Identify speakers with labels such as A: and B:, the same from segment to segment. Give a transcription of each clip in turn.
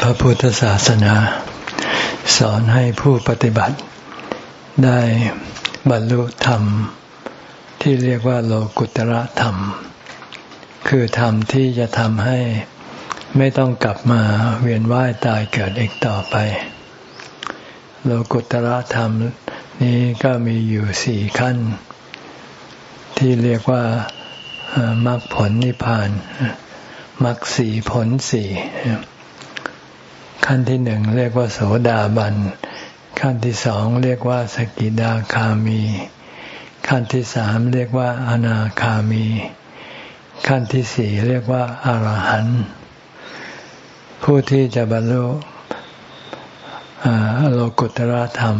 A: พระพุทธศาสนา สอนให้ผู้ปฏิบัติ ได้บรรลุธรรม ที่เรียกว่าโลกุตระธรรม คือธรรมที่จะทำให้ไม่ต้องกลับมาเวียนว่ายตายเกิดอีกต่อไป โลกุตระธรรมนี้ก็มีอยู่สี่ขั้น ที่เรียกว่ามรรคผลนิพพาน มรรคสี่ผลสี่ขั้นที่หนึ่งเรียกว่าโสดาบัน ขั้นที่สองเรียกว่าสกิดาคามี ขั้นที่สามเรียกว่าอนาคามี ขั้นที่สี่เรียกว่าอารหันต์ผู้ที่จะบรรลุโลกุตระธรรม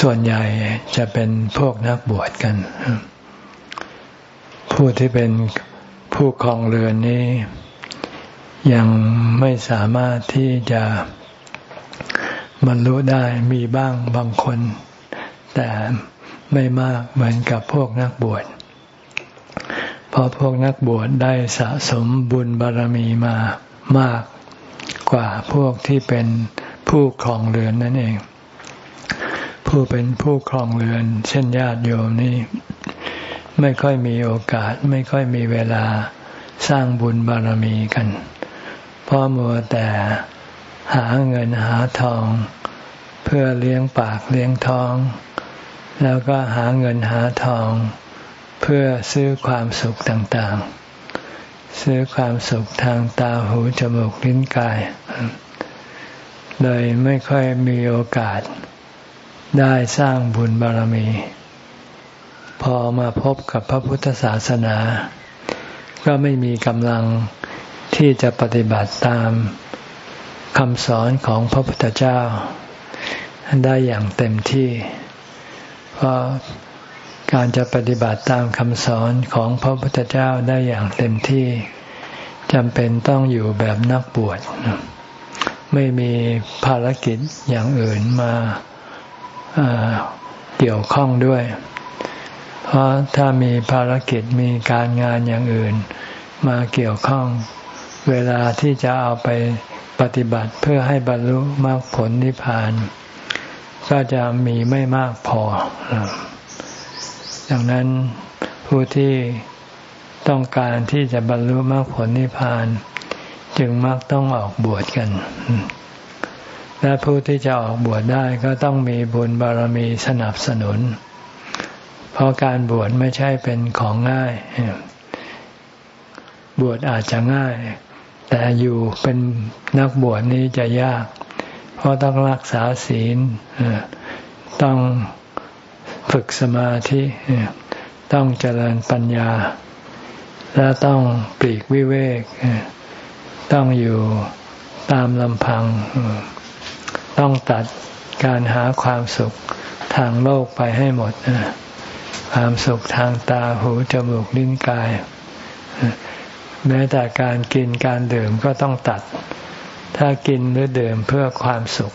A: ส่วนใหญ่จะเป็นพวกนักบวชกัน ผู้ที่เป็น ผู้คลองเรือนนี้ ยังไม่สามารถที่จะบรรลุได้มีบ้างบางคน แต่ไม่มากเหมือนกับพวกนักบวชเพราะพวกนักบวชได้สะสมบุญบารมีมามากกว่าพวกที่เป็นผู้ครองเรือนนั่นเอง ผู้เป็นผู้ครองเรือน เช่นญาติโยมนี่ ไม่ค่อยมีโอกาส ไม่ค่อยมีเวลาสร้างบุญบารมีกันเพราะมัวแต่หาเงินหาทอง เพื่อเลี้ยงปากเลี้ยงท้อง แล้วก็หาเงินหาทอง เพื่อซื้อความสุขต่างๆ ซื้อความสุขทางตาหูจมูกลิ้นกาย เลยไม่ค่อยมีโอกาสได้สร้างบุญบารมี พอมาพบกับพระพุทธศาสนา ก็ไม่มีกำลังที่จะปฏิบัติตามคำสอนของพระพุทธเจ้า ได้อย่างเต็มที่ เพราะการจะปฏิบัติตามคำสอนของพระพุทธเจ้าได้อย่างเต็มที่จำเป็นต้องอยู่แบบนักบวชไม่มีภารกิจอย่างอื่นมาเกี่ยวข้องด้วย เพราะถ้ามีภารกิจมีการงานอย่างอื่น มาเกี่ยวข้อง เวลาที่จะเอาไปปฏิบัติเพื่อให้บรรลุมรรคผลนิพพาน ก็จะมีไม่มากพอ ดังนั้นผู้ที่ต้องการที่จะบรรลุมรรคผลนิพพาน จึงมักต้องออกบวชกัน และผู้ที่จะออกบวชได้ก็ต้องมีบุญบารมีสนับสนุน เพราะการบวชไม่ใช่เป็นของง่าย บวชอาจจะง่าย แต่อยู่เป็นนักบวชนี้จะยาก เพราะต้องรักษาศีลต้องฝึกสมาธิต้องเจริญปัญญา และต้องปลีกวิเวก ต้องอยู่ตามลำพัง ต้องตัดการหาความสุขทางโลกไปให้หมด ความสุขทางตาหูจมูกลิ้นกาย แม้แต่การกินการดื่มก็ต้องตัด ถ้ากินหรือดื่มเพื่อความสุข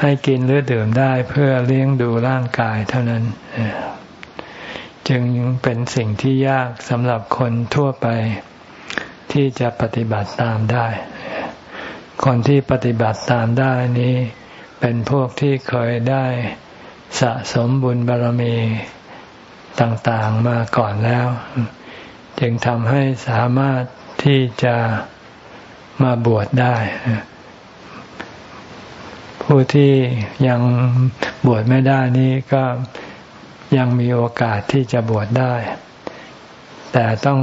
A: ให้กินหรือดื่มได้เพื่อเลี้ยงดูร่างกายเท่านั้น จึงเป็นสิ่งที่ยากสำหรับคนทั่วไปที่จะปฏิบัติตามได้ คนที่ปฏิบัติตามได้นี้ เป็นพวกที่เคยได้สะสมบุญบารมี ต่างๆมาก่อนแล้ว จึงทำให้สามารถที่จะมาบวชได้ ผู้ที่ยังบวชไม่ได้นี้ก็ยังมีโอกาสที่จะบวชได้ แต่ต้อง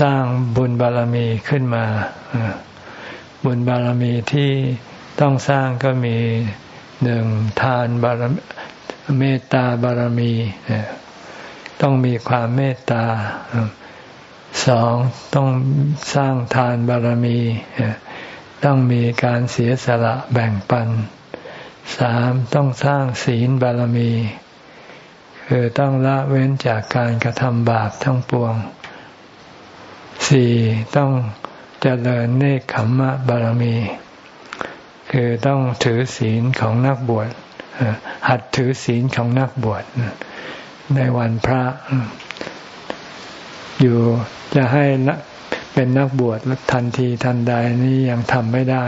A: สร้างบุญบารมีขึ้นมา บุญบารมีที่ต้องสร้างก็มีหนึ่งทานบารมีเมตตาบารมี ต้องมีความเมตตาสองต้องสร้างทานบารมี ต้องมีการเสียสละแบ่งปันสามต้องสร้างศีลบารมี คือต้องละเว้นจากการกระทำบาปทั้งปวงสี่ต้องเจริญเนคขมมะบารมี คือต้องถือศีลของนักบวชหัดถือศีลของนักบวช ในวันพระ อยู่จะให้เป็นนักบวชทันทีทันใดนี้ยังทำไม่ได้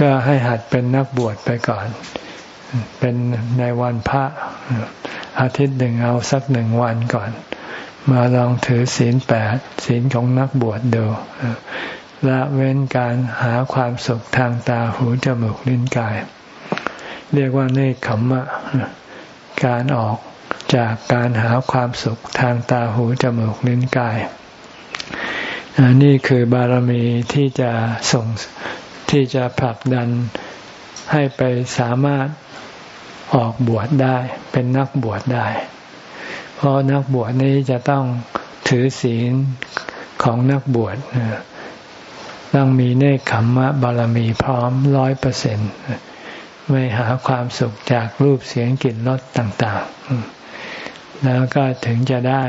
A: ก็ให้หัดเป็นนักบวชไปก่อน เป็นในวันพระ อาทิตย์หนึ่งเอาสักหนึ่งวันก่อน มาลองถือศีลแปดศีลของนักบวชดูละเว้นการหาความสุขทางตาหูจมูกลิ้นกาย เรียกว่าเนคขมมะ การออก จากการหาความสุขทางตาหูจมูกลิ้นกายนี่คือบารมีที่จะส่งที่จะผลักดันให้ไปสามารถออกบวชได้ เป็นนักบวชได้ เพราะนักบวชนี้จะต้องถือศีลของนักบวชต้องมีเนคขมมะบารมีพร้อมร้อยเปอร์เซ็นต์ไม่หาความสุขจากรูปเสียงกลิ่นรสต่าง ๆ แล้วก็ถึงจะได้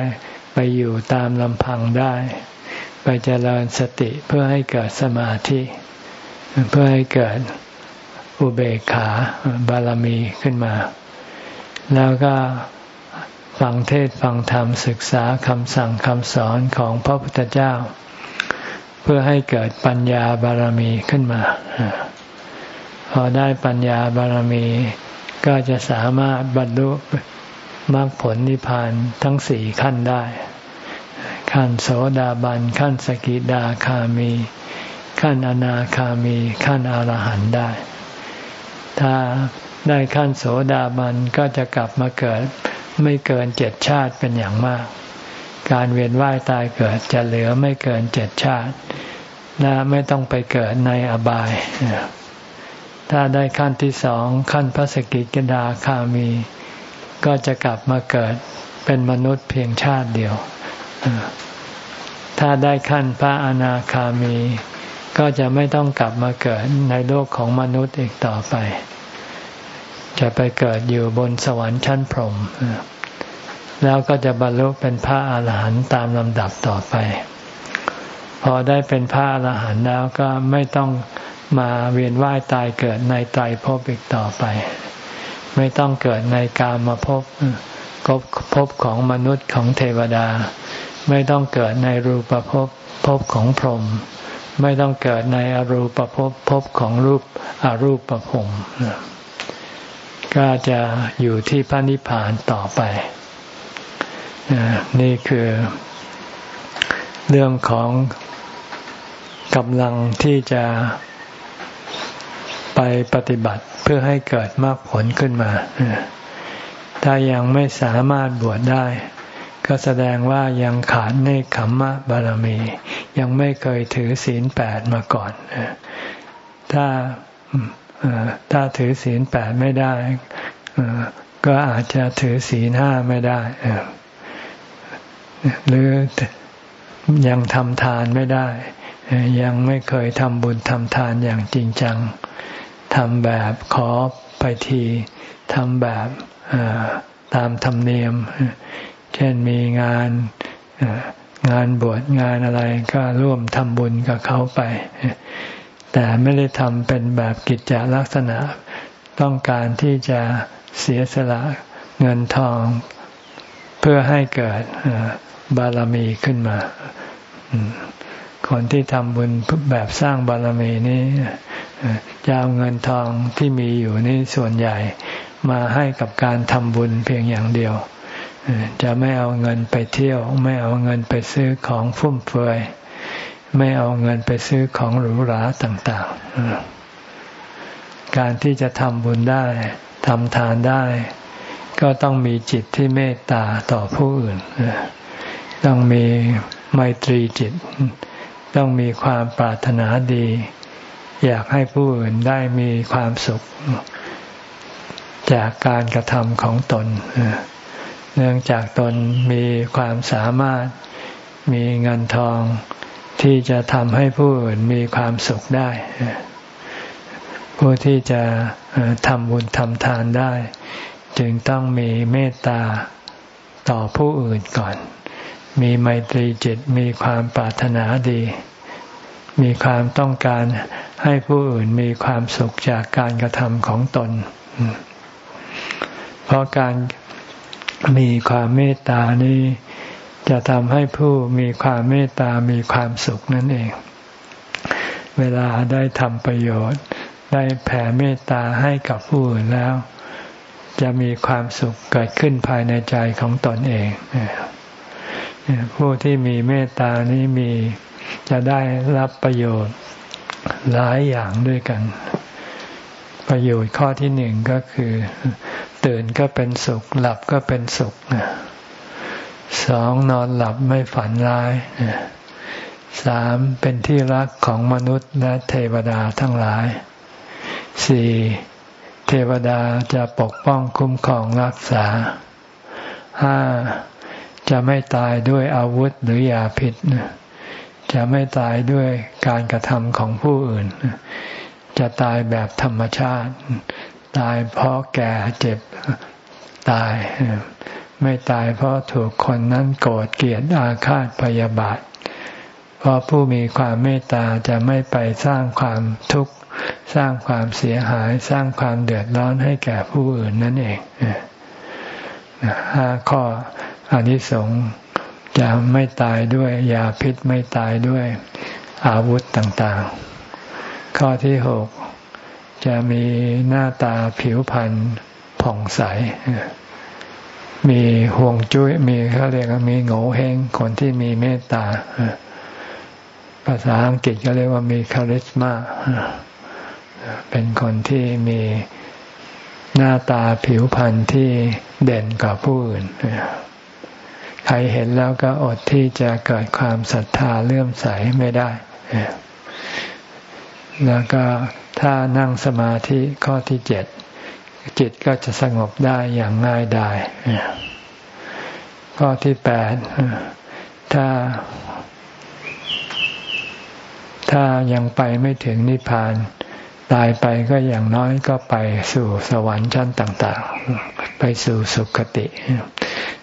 A: ไปอยู่ตามลำพังได้ ไปเจริญสติเพื่อให้เกิดสมาธิ เพื่อให้เกิดอุเบกขาบารมีขึ้นมา แล้วก็ฟังเทศฟังธรรมศึกษาคำสั่งคำสอนของพระพุทธเจ้า เพื่อให้เกิดปัญญาบารมีขึ้นมา พอได้ปัญญาบารมีก็จะสามารถบรรลุ มรรคผลนิพพานทั้งสี่ขั้นได้ ขั้นโสดาบัน ขั้นสกิดาคามี ขั้นอนาคามี ขั้นอรหันต์ได้ ถ้าได้ขั้นโสดาบันก็จะกลับมาเกิดไม่เกินเจ็ดชาติเป็นอย่างมาก การเวียนว่ายตายเกิดจะเหลือไม่เกินเจ็ดชาติและไม่ต้องไปเกิดในอบาย ถ้าได้ขั้นที่สองขั้นพระสกิทดาคามี ก็จะกลับมาเกิดเป็นมนุษย์เพียงชาติเดียว ถ้าได้ขั้นพระอนาคามี ก็จะไม่ต้องกลับมาเกิดในโลกของมนุษย์อีกต่อไป จะไปเกิดอยู่บนสวรรค์ชั้นพรหมแล้วก็จะบรรลุเป็นพระอาหารหันต์ตามลำดับต่อไป พอได้เป็นพระอาหารหันต์แล้วก็ไม่ต้องมาเวียนว่ายตายเกิดในไตรภพอีกต่อไป ไม่ต้องเกิดในกามาภพภพบของมนุษย์ของเทวดา ไม่ต้องเกิดในรูปภพภพของพรหมไม่ต้องเกิดในอรูปภพภพของรูปอรูปภพก็จะอยู่ที่พระนิพพานต่อไป นี่คือ เรื่องของกำลังที่จะ ไปปฏิบัติเพื่อให้เกิดมรรคผลขึ้นมา ถ้ายังไม่สามารถบวชได้ ก็แสดงว่ายังขาดเนคขมมะบารมี ยังไม่เคยถือศีลแปดมาก่อน ถ้าถ้าถือศีลแปดไม่ได้ก็อาจจะถือศีลห้าไม่ได้หรือยังทำทานไม่ได้ ยังไม่เคยทำบุญทำทานอย่างจริงจัง ทำแบบขอไปทีทำแบบตามธรรมเนียม เช่นมีงานงานบวชงานอะไรก็ร่วมทำบุญกับเขาไป แต่ไม่ได้ทำเป็นแบบกิจจลักษณะ ต้องการที่จะเสียสละเงินทองเพื่อให้เกิดบารมีขึ้นมา คนที่ทำบุญแบบสร้างบารมีนี้จะเอาเงินทองที่มีอยู่นี่ส่วนใหญ่มาให้กับการทำบุญเพียงอย่างเดียว จะไม่เอาเงินไปเที่ยว ไม่เอาเงินไปซื้อของฟุ่มเฟือยไม่เอาเงินไปซื้อของหรูหราต่าง ๆ การที่จะทำบุญได้ทำทานได้ ก็ต้องมีจิตที่เมตตาต่อผู้อื่น ต้องมีไมตรีจิต ต้องมีความปรารถนาดี อยากให้ผู้อื่นได้มีความสุข จากการกระทำของตน เนื่องจากตนมีความสามารถมีเงินทองที่จะทำให้ผู้อื่นมีความสุขได้ ผู้ที่จะทำบุญทำทานได้ จึงต้องมีเมตตาต่อผู้อื่นก่อน มีไมตรีจิตมีความปรารถนาดี มีความต้องการ ให้ผู้อื่นมีความสุขจากการกระทำของตน เพราะการมีความเมตตานี้จะทำให้ผู้มีความเมตตามีความสุขนั่นเอง เวลาได้ทำประโยชน์ ได้แผ่เมตตาให้กับผู้อื่นแล้ว จะมีความสุขเกิดขึ้นภายในใจของตนเองผู้ที่มีเมตตานี้มีจะได้รับประโยชน์ หลายอย่างด้วยกัน ประโยชน์ข้อที่หนึ่งก็คือ ตื่นก็เป็นสุข หลับก็เป็นสุขสองนอนหลับไม่ฝันร้ายสามเป็นที่รักของมนุษย์และเทวดาทั้งหลายสี่เทวดาจะปกป้องคุ้มครองรักษาห้าจะไม่ตายด้วยอาวุธหรือยาพิษ จะไม่ตายด้วยการกระทำของผู้อื่น จะตายแบบธรรมชาติ ตายเพราะแก่เจ็บตาย ไม่ตายเพราะถูกคนนั้นโกรธเกลียดอาฆาตพยาบาท เพราะผู้มีความเมตตาจะไม่ไปสร้างความทุกข์ สร้างความเสียหาย สร้างความเดือดร้อนให้แก่ผู้อื่นนั่นเองห้าข้ออานิสงส์ จะไม่ตายด้วยยาพิษไม่ตายด้วยอาวุธต่างๆ ข้อที่หกจะมีหน้าตาผิวพรรณผ่องใส มีห่วงจุ้ย มีเขาเรียกว่ามีโง่เฮงคนที่มีเมตตา ภาษาอังกฤษก็เรียกว่ามีคาริสมาเป็นคนที่มีหน้าตาผิวพรรณที่เด่นกว่าผู้อื่น ใครเห็นแล้วก็อดที่จะเกิดความศรัทธาเลื่อมใสไม่ได้ แล้วก็ถ้านั่งสมาธิข้อที่เจ็ดจิตก็จะสงบได้อย่างง่ายดายข้อที่แปดถ้า ถ้ายังไปไม่ถึงนิพพาน ตายไปก็อย่างน้อยก็ไปสู่สวรรค์ชั้นต่าง ๆ ไปสู่สุคติ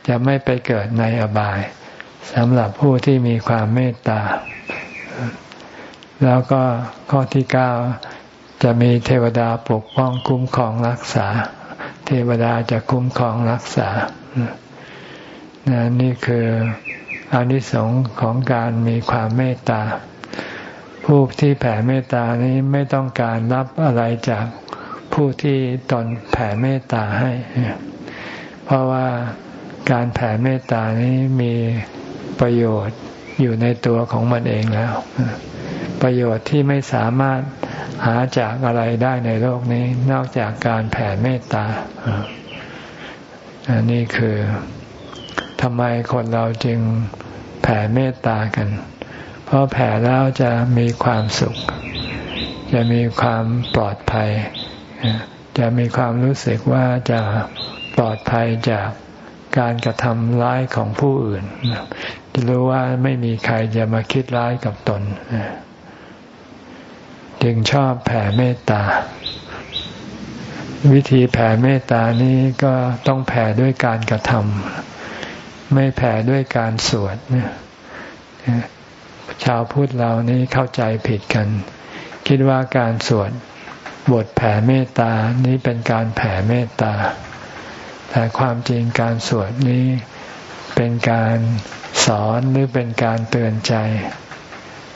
A: จะไม่ไปเกิดในอบายสำหรับผู้ที่มีความเมตตา แล้วก็ข้อที่เก้าจะมีเทวดาปกป้องคุ้มครองรักษา เทวดาจะคุ้มครองรักษา นี่คืออานิสงส์ของการมีความเมตตา ผู้ที่แผ่เมตตานี้ไม่ต้องการรับอะไรจากผู้ที่ตนแผ่เมตตาให้ เพราะว่า การแผ่เมตตานี้มีประโยชน์อยู่ในตัวของมันเองแล้ว ประโยชน์ที่ไม่สามารถหาจากอะไรได้ในโลกนี้ นอกจากการแผ่เมตตาอันนี้คือทำไมคนเราจึงแผ่เมตตากัน เพราะแผ่แล้วจะมีความสุข จะมีความปลอดภัย จะมีความรู้สึกว่าจะปลอดภัยจาก การกระทำร้ายของผู้อื่นจะรู้ว่าไม่มีใครจะมาคิดร้ายกับตนจึงชอบแผ่เมตตา วิธีแผ่เมตตานี้ก็ต้องแผ่ด้วยการกระทำไม่แผ่ด้วยการสวดชาวพุทธเรานี้เข้าใจผิดกัน คิดว่าการสวดบทแผ่เมตตานี้เป็นการแผ่เมตตา แต่ความจริงการสวดนี้เป็นการสอนหรือเป็นการเตือนใจ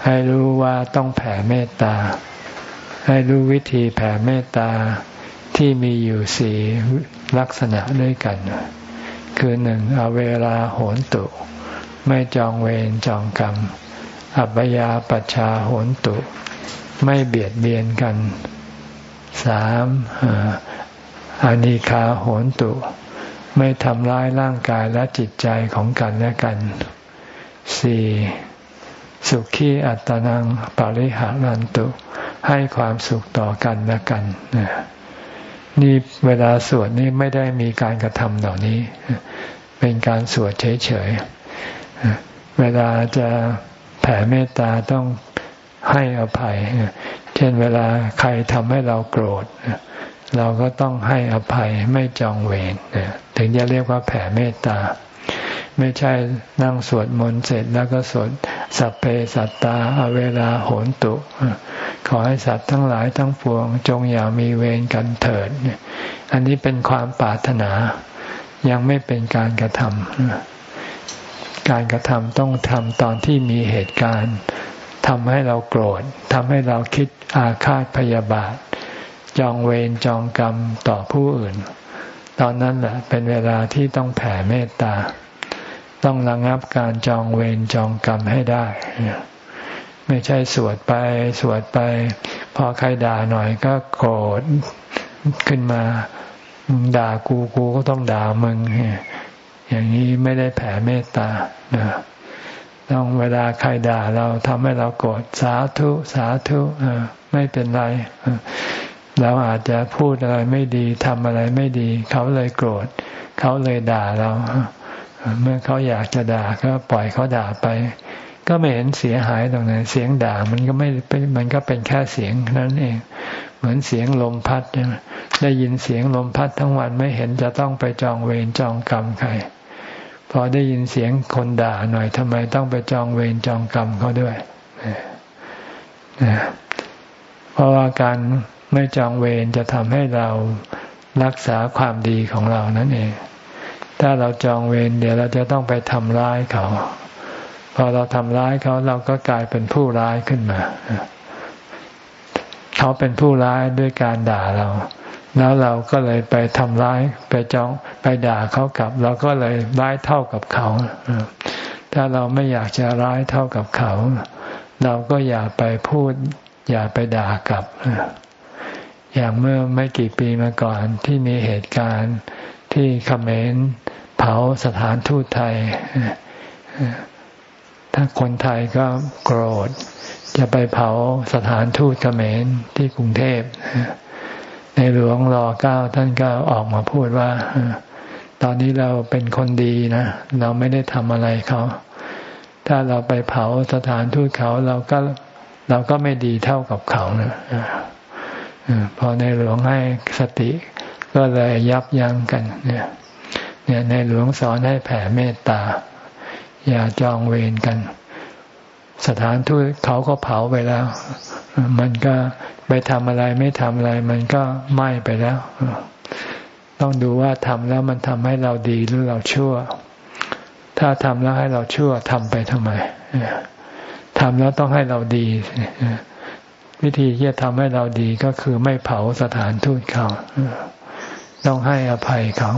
A: ให้รู้ว่าต้องแผ่เมตตา ให้รู้วิธีแผ่เมตตาที่มีอยู่สี่ลักษณะด้วยกัน คือหนึ่งอเวลาโหนตุ ไม่จองเวรจองกรรม อัปยาปชาโหนตุ ไม่เบียดเบียนกันสาม อานิคาโหนตุ ไม่ทำร้ายร่างกายและจิตใจของกันและกันสี่สุขีอัตนังปริหารันตุ ให้ความสุขต่อกันและกันนี่เวลาสวดนี่ไม่ได้มีการกระทำเหล่านี้ เป็นการสวดเฉยๆเวลาจะแผ่เมตตาต้องให้อภัย เช่นเวลาใครทำให้เราโกรธ เราก็ต้องให้อภัยไม่จองเวรถึงจะเรียกว่าแผ่เมตตา ไม่ใช่นั่งสวดมนต์เสร็จแล้วก็สวดสัพเพสัตตาอเวลาโหนตุ ขอให้สัตว์ทั้งหลายทั้งปวง จงอย่ามีเวรกันเถิด อันนี้เป็นความปรารถนายังไม่เป็นการกระทำการกระทำต้องทำตอนที่มีเหตุการณ์ทำให้เราโกรธทำให้เราคิดอาฆาตพยาบาท จองเวรจองกรรมต่อผู้อื่น ตอนนั้นแหละเป็นเวลาที่ต้องแผ่เมตตา ต้องระงับการจองเวรจองกรรมให้ได้ ไม่ใช่สวดไปสวดไป พอใครด่าหน่อยก็โกรธขึ้นมาด่ากูกูก็ต้องด่ามึงอย่างนี้ไม่ได้แผ่เมตตาต้องเวลาใครด่าเราทำให้เราโกรธสาธุสาธุไม่เป็นไร เราอาจจะพูดอะไรไม่ดีทำอะไรไม่ดี เขาเลยโกรธ เขาเลยด่าเรา เมื่อเขาอยากจะด่าก็ปล่อยเขาด่าไป ก็ไม่เห็นเสียหายตรงไหนเสียงด่ามันก็ไม่มันก็เป็นแค่เสียงนั้นเอง เหมือนเสียงลมพัดได้ยินเสียงลมพัดทั้งวันไม่เห็นจะต้องไปจองเวรจองกรรมใครพอได้ยินเสียงคนด่าหน่อยทำไมต้องไปจองเวรจองกรรมเขาด้วยเพราะว่าการ ไม่จองเวรจะทำให้เรารักษาความดีของเรานั่นเอง ถ้าเราจองเวรเดี๋ยวเราจะต้องไปทำร้ายเขา พอเราทำร้ายเขาเราก็กลายเป็นผู้ร้ายขึ้นมา เขาเป็นผู้ร้ายด้วยการด่าเรา แล้วเราก็เลยไปทำร้ายไปจองไปด่าเขากลับเราก็เลยร้ายเท่ากับเขา ถ้าเราไม่อยากจะร้ายเท่ากับเขา เราก็อย่าไปพูด อย่าไปด่ากลับ อย่างเมื่อไม่กี่ปีมาก่อนที่มีเหตุการณ์ที่เขมรเผาสถานทูตไทย ถ้าคนไทยก็โกรธ จะไปเผาสถานทูตเขมรที่กรุงเทพ ในหลวงรอเก้าท่านก็ออกมาพูดว่า ตอนนี้เราเป็นคนดีนะ เราไม่ได้ทำอะไรเขา ถ้าเราไปเผาสถานทูตเขาเราก็เราก็ไม่ดีเท่ากับเขานะ พอในหลวงให้สติก็เลยยับยั้งกัน เนี่ยเนี่ยในหลวงสอนให้แผ่เมตตา อย่าจองเวรกัน สถานทูตเขาก็เผาไปแล้ว มันก็ไปทำอะไรไม่ทำอะไร มันก็ไหม้ไปแล้ว ต้องดูว่าทำแล้วมันทำให้เราดีหรือเราชั่ว ถ้าทำแล้วให้เราชั่วทำไปทำไมทำแล้วต้องให้เราดี วิธีที่จะทำให้เราดีก็คือไม่เผาสถานทูตเขาต้องให้อภัยเขา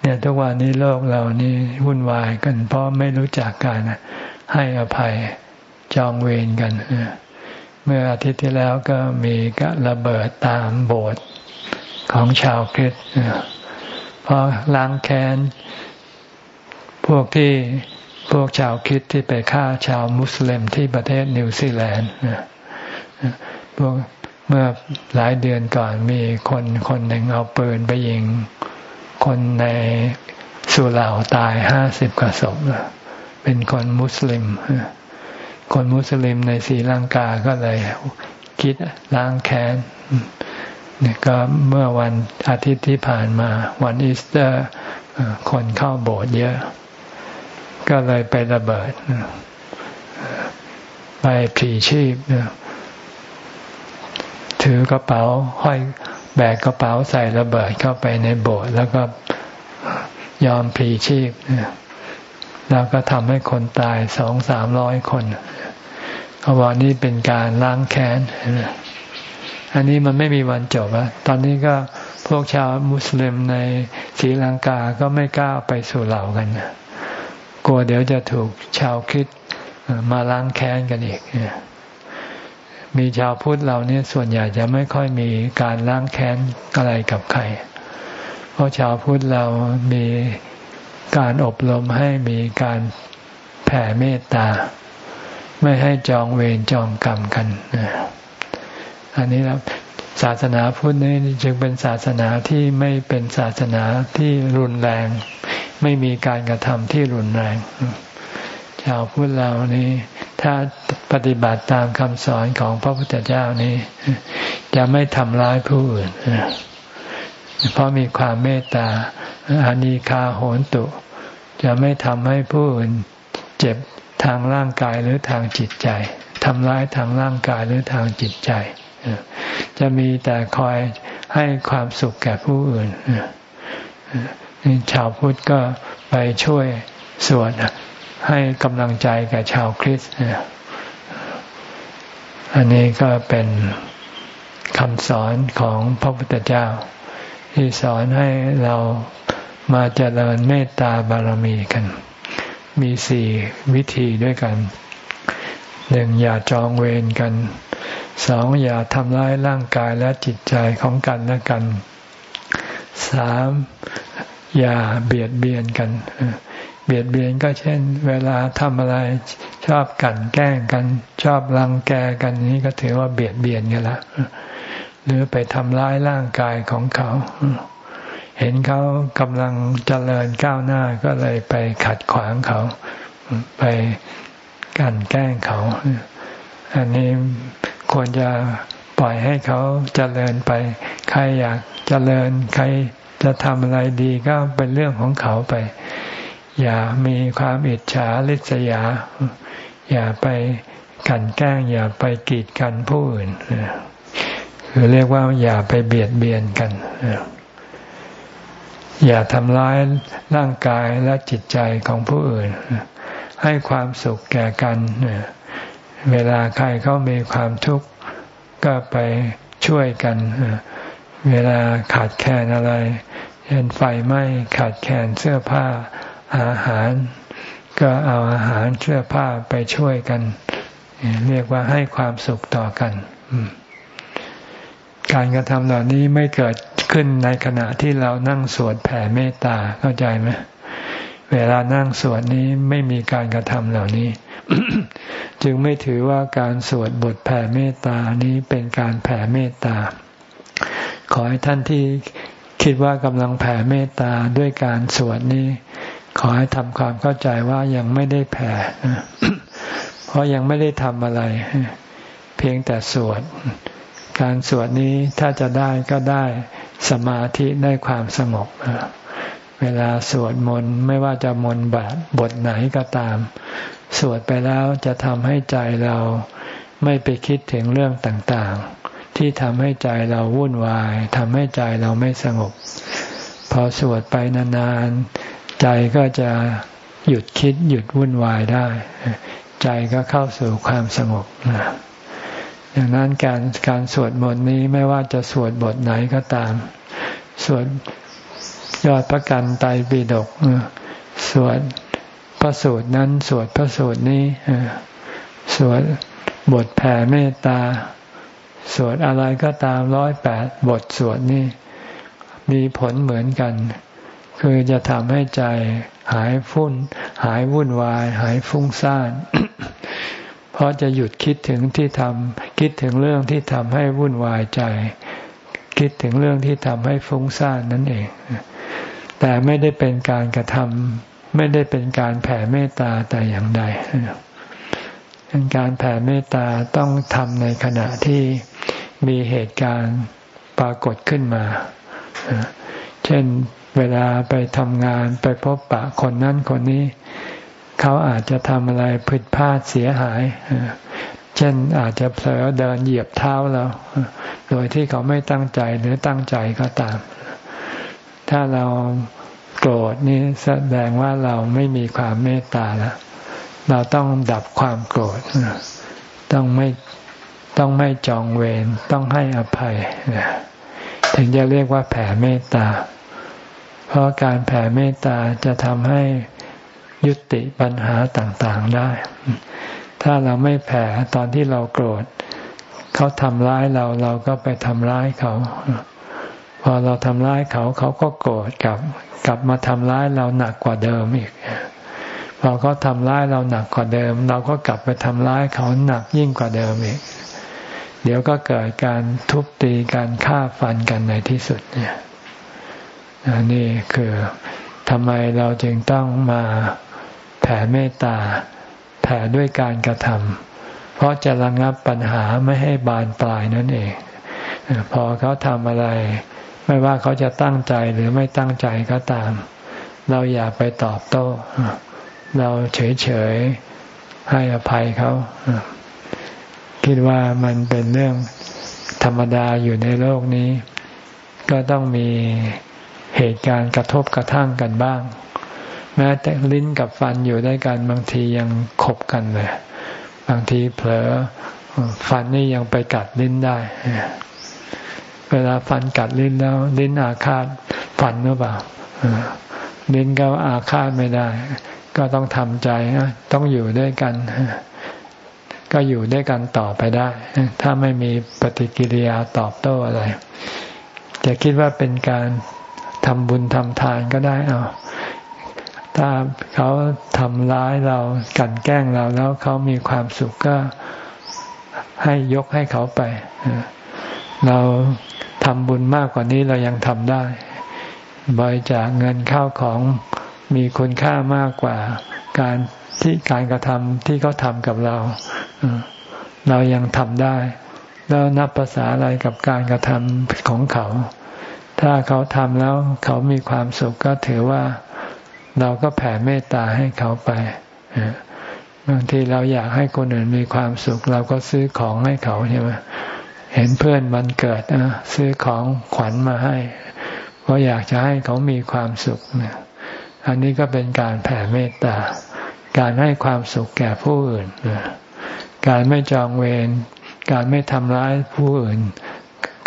A: เนี่ยทุกวันนี้โลกเรานี่วุ่นวายกัน เพราะไม่รู้จักการให้อภัยจองเวรกันเมื่ออาทิตย์ที่แล้วก็มีกระเบิดตามโบสถ์ของชาวคริสต์เพราะล้างแค้นพวกที่ พวกชาวคริสต์ที่ไปฆ่าชาวมุสลิมที่ประเทศนิวซีแลนด์พวกเมื่อหลายเดือนก่อนมีคนคนหนึ่งเอาปืนไปยิง คนในสุเหร่าตายห้าสิบกว่าศพเป็นคนมุสลิม คนมุสลิมในศรีลังกาก็เลยคิดล้างแค้นเนี่ยก็เมื่อวันอาทิตย์ที่ผ่านมาวันอีสเตอร์ คนเข้าโบสถ์เยอะ ก็เลยไประเบิด ไปผีชีพ ถือกระเป๋าห้อยแบกกระเป๋าใส่ระเบิดเข้าไปในโบสถ์แล้วก็ยอมผีชีพแล้วก็ทำให้คนตายสองสามร้อยคนเขาบอกนี่เป็นการล้างแค้น อันนี้มันไม่มีวันจบอะตอนนี้ก็พวกชาวมุสลิมในศรีลังกาก็ไม่กล้าไปสู่เหล่ากัน กลัวเดี๋ยวจะถูกชาวคิดมาล้างแค้นกันอีก มีชาวพุทธเราเนี่ยส่วนใหญ่จะไม่ค่อยมีการล้างแค้นอะไรกับใคร เพราะชาวพุทธเรามีการอบรมให้มีการแผ่เมตตา ไม่ให้จองเวรจองกรรมกัน อันนี้แล้วศาสนาพุทธนี่จึงเป็นศาสนาที่ไม่เป็นศาสนาที่รุนแรง ไม่มีการกระทำที่รุนแรง ชาวพุทธเรานี้ ถ้าปฏิบัติตามคำสอนของพระพุทธเจ้านี้ จะไม่ทำร้ายผู้อื่น เพราะมีความเมตตาอานิคาโหนตุ จะไม่ทำให้ผู้อื่นเจ็บทางร่างกายหรือทางจิตใจทำร้ายทางร่างกายหรือทางจิตใจ จะมีแต่คอยให้ความสุขแก่ผู้อื่น ชาวพุทธก็ไปช่วยสวดให้กำลังใจแก่ชาวคริสต์อันนี้ก็เป็นคำสอนของพระพุทธเจ้า ที่สอนให้เรามาเจริญเมตตาบารมีกัน มีสี่วิธีด้วยกันหนึ่งอย่าจองเวรกันสองอย่าทำร้ายร่างกายและจิตใจของกันและกันสาม อย่าเบียดเบียนกัน เบียดเบียนก็เช่น เวลาทำอะไรชอบกันแกล้งกัน ชอบรังแกกันนี้ก็ถือว่าเบียดเบียนกันละหรือไปทำร้ายร่างกายของเขา เห็นเขากำลังเจริญก้าวหน้าก็เลยไปขัดขวางเขา ไปกันแกล้งเขา อันนี้ควรจะปล่อยให้เขาเจริญไป ใครอยากเจริญ ใคร จะทำอะไรดีก็เป็นเรื่องของเขาไป อย่ามีความอิจฉาริษยา อย่าไปกันแกล้ง อย่าไปกีดกันผู้อื่นคือเรียกว่าอย่าไปเบียดเบียนกัน อย่าทำร้ายร่างกายและจิตใจของผู้อื่น ให้ความสุขแก่กันเวลาใครเขามีความทุกข์ก็ไปช่วยกัน เวลาขาดแคลนอะไร เช่นไฟไหม้ขาดแคลนเสื้อผ้าอาหาร ก็เอาอาหารเสื้อผ้าไปช่วยกัน เรียกว่าให้ความสุขต่อกัน การกระทำเหล่านี้ไม่เกิดขึ้นในขณะที่เรานั่งสวดแผ่เมตตาเข้าใจไหมเวลานั่งสวดนี้ไม่มีการกระทำเหล่านี้ จึงไม่ถือว่าการสวดบทแผ่เมตตานี้เป็นการแผ่เมตตา ขอให้ท่านที่ คิดว่ากำลังแผ่เมตตาด้วยการสวดนี้ ขอให้ทำความเข้าใจว่ายังไม่ได้แผ่เพราะยังไม่ได้ทำอะไร เพียงแต่สวด การสวดนี้ถ้าจะได้ก็ได้สมาธิได้ความสงบเวลาสวดมนต์ไม่ว่าจะมนต์บบบทไหนก็ตาม สวดไปแล้วจะทำให้ใจเราไม่ไปคิดถึงเรื่องต่างๆ ที่ทำให้ใจเราวุ่นวายทำให้ใจเราไม่สงบ พอสวดไปนานๆ ใจก็จะหยุดคิดหยุดวุ่นวายได้ ใจก็เข้าสู่ความสงบนะดังนั้นการการสวดมนต์นี้ไม่ว่าจะสวดบทไหนก็ตาม สวดยอดพระกันไตรปิฎกสวดพระสูตรนั้น สวดพระสูตรนี้สวดบทแผ่เมตตา สวดอะไรก็ตามร้อยแปดบทสวดนี้มีผลเหมือนกัน คือจะทำให้ใจหายฟุ้น หายวุ่นวาย หายฟุ้งซ่าน เพราะจะหยุดคิดถึงที่ทำคิดถึงเรื่องที่ทำให้วุ่นวายใจ คิดถึงเรื่องที่ทำให้ฟุ้งซ่านนั่นเอง แต่ไม่ได้เป็นการกระทำไม่ได้เป็นการแผ่เมตตาแต่อย่างใดการแผ่เมตตาต้องทำในขณะที่ มีเหตุการณ์ปรากฏขึ้นมา เช่นเวลาไปทำงานไปพบปะคนนั้นคนนี้ เขาอาจจะทำอะไรผิดพลาดเสียหาย เช่นอาจจะเผลอเดินเหยียบเท้าเรา โดยที่เขาไม่ตั้งใจหรือตั้งใจก็ตาม ถ้าเราโกรธนี่แสดงว่าเราไม่มีความเมตตาแล้วเราต้องดับความโกรธ ต้องไม่ ต้องไม่จองเวรต้องให้อภัย ถึงจะเรียกว่าแผ่เมตตา เพราะการแผ่เมตตาจะทำให้ยุติปัญหาต่างๆได้ ถ้าเราไม่แผ่ตอนที่เราโกรธ เขาทำร้ายเราเราก็ไปทำร้ายเขา พอเราทำร้ายเขาเขาก็โกรธกลับกลับมาทำร้ายเราหนักกว่าเดิมอีกพอเขาทำร้ายเราหนักกว่าเดิม เราก็กลับไปทำร้ายเขาหนักยิ่งกว่าเดิมอีก เดี๋ยวก็เกิดการทุบตีการฆ่าฟันกันในที่สุดเนี่ยนี่คือทำไมเราจึงต้องมาแผ่เมตตา แผ่ด้วยการกระทำเพราะจะระงงับปัญหาไม่ให้บานปลายนั่นเอง พอเขาทำอะไร ไม่ว่าเขาจะตั้งใจหรือไม่ตั้งใจก็ตาม เราอย่าไปตอบโต้ เราเฉยๆให้อภัยเขา คิดว่ามันเป็นเรื่องธรรมดาอยู่ในโลกนี้ ก็ต้องมีเหตุการณ์กระทบกระทั่งกันบ้าง แม้แต่ลิ้นกับฟันอยู่ด้วยกันบางทียังขบกันเลย บางทีเผลอฟันนี่ยังไปกัดลิ้นได้ เวลาฟันกัดลิ้นแล้ว ลิ้นอาฆาตฟันหรือเปล่าลิ้นก็อาฆาตไม่ได้ ก็ต้องทำใจต้องอยู่ด้วยกัน ก็อยู่ด้วยกันต่อไปได้ ถ้าไม่มีปฏิกิริยาตอบโต้อะไรจะคิดว่าเป็นการทำบุญทำทานก็ได้เอาถ้าเขาทำร้ายเรากันแกล้งเราแล้วเขามีความสุขก็ให้ยกให้เขาไป เราทำบุญมากกว่านี้เรายังทำได้ บริจาคเงินเข้าของมีคุณค่ามากกว่าการ ที่การกระทำที่เขาทำกับเราเรายังทำได้ แล้วนับภาษาอะไรกับการกระทำของเขา ถ้าเขาทำแล้วเขามีความสุขก็ถือว่าเราก็แผ่เมตตาให้เขาไปบางทีเราอยากให้คนอื่นมีความสุข เราก็ซื้อของให้เขาใช่ไหมเห็นเพื่อนมันเกิดนะซื้อของขวัญมาให้ เพราะอยากจะให้เขามีความสุขเนี่ยอันนี้ก็เป็นการแผ่เมตตา การให้ความสุขแก่ผู้อื่น การไม่จองเวร การไม่ทำร้ายผู้อื่น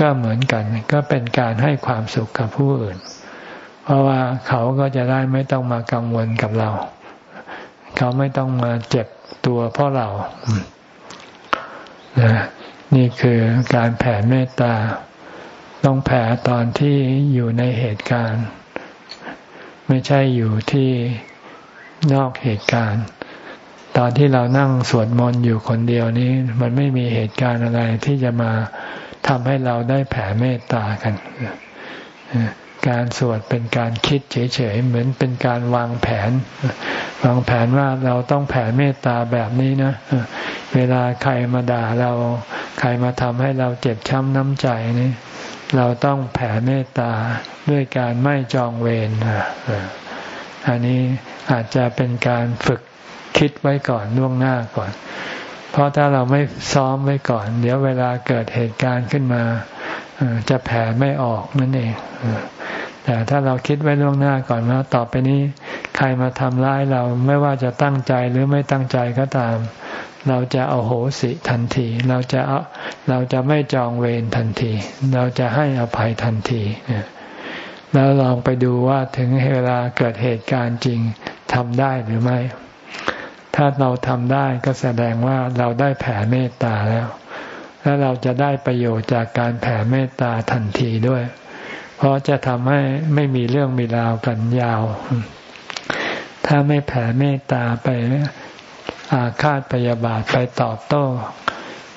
A: ก็เหมือนกัน ก็เป็นการให้ความสุขกับผู้อื่น เพราะว่าเขาก็จะได้ไม่ต้องมากังวลกับเรา เขาไม่ต้องมาเจ็บตัวเพราะเรานนี่คือการแผ่เมตตา ต้องแผ่ตอนที่อยู่ในเหตุการณ์ ไม่ใช่อยู่ที่ นอกเหตุการณ์ ตอนที่เรานั่งสวดมนต์อยู่คนเดียวนี้ มันไม่มีเหตุการณ์อะไรที่จะมาทำให้เราได้แผ่เมตตากันการสวดเป็นการคิดเฉยๆ เหมือนเป็นการวางแผน วางแผนว่าเราต้องแผ่เมตตาแบบนี้นะ เวลาใครมาด่าเราใครมาทำให้เราเจ็บช้ำน้ำใจนี่ เราต้องแผ่เมตตาด้วยการไม่จองเวรอันนี้ อาจจะเป็นการฝึกคิดไว้ก่อนล่วงหน้าก่อน เพราะถ้าเราไม่ซ้อมไว้ก่อน เดี๋ยวเวลาเกิดเหตุการณ์ขึ้นมาจะแผ่ไม่ออกนั่นเอง แต่ถ้าเราคิดไว้ล่วงหน้าก่อนว่าต่อไปนี้ใครมาทำร้ายเราไม่ว่าจะตั้งใจหรือไม่ตั้งใจก็ตาม เราจะเอาโหสิทันที เราจะเอาเราจะไม่จองเวรทันที เราจะให้อภัยทันที แล้วลองไปดูว่าถึงเวลาเกิดเหตุการณ์จริง ทำได้หรือไม่ ถ้าเราทำได้ก็แสดงว่าเราได้แผ่เมตตาแล้ว และเราจะได้ประโยชน์จากการแผ่เมตตาทันทีด้วย เพราะจะทำให้ไม่มีเรื่องมีราวกันยาว ถ้าไม่แผ่เมตตาไปอาฆาตพยาบาทไปตอบโต้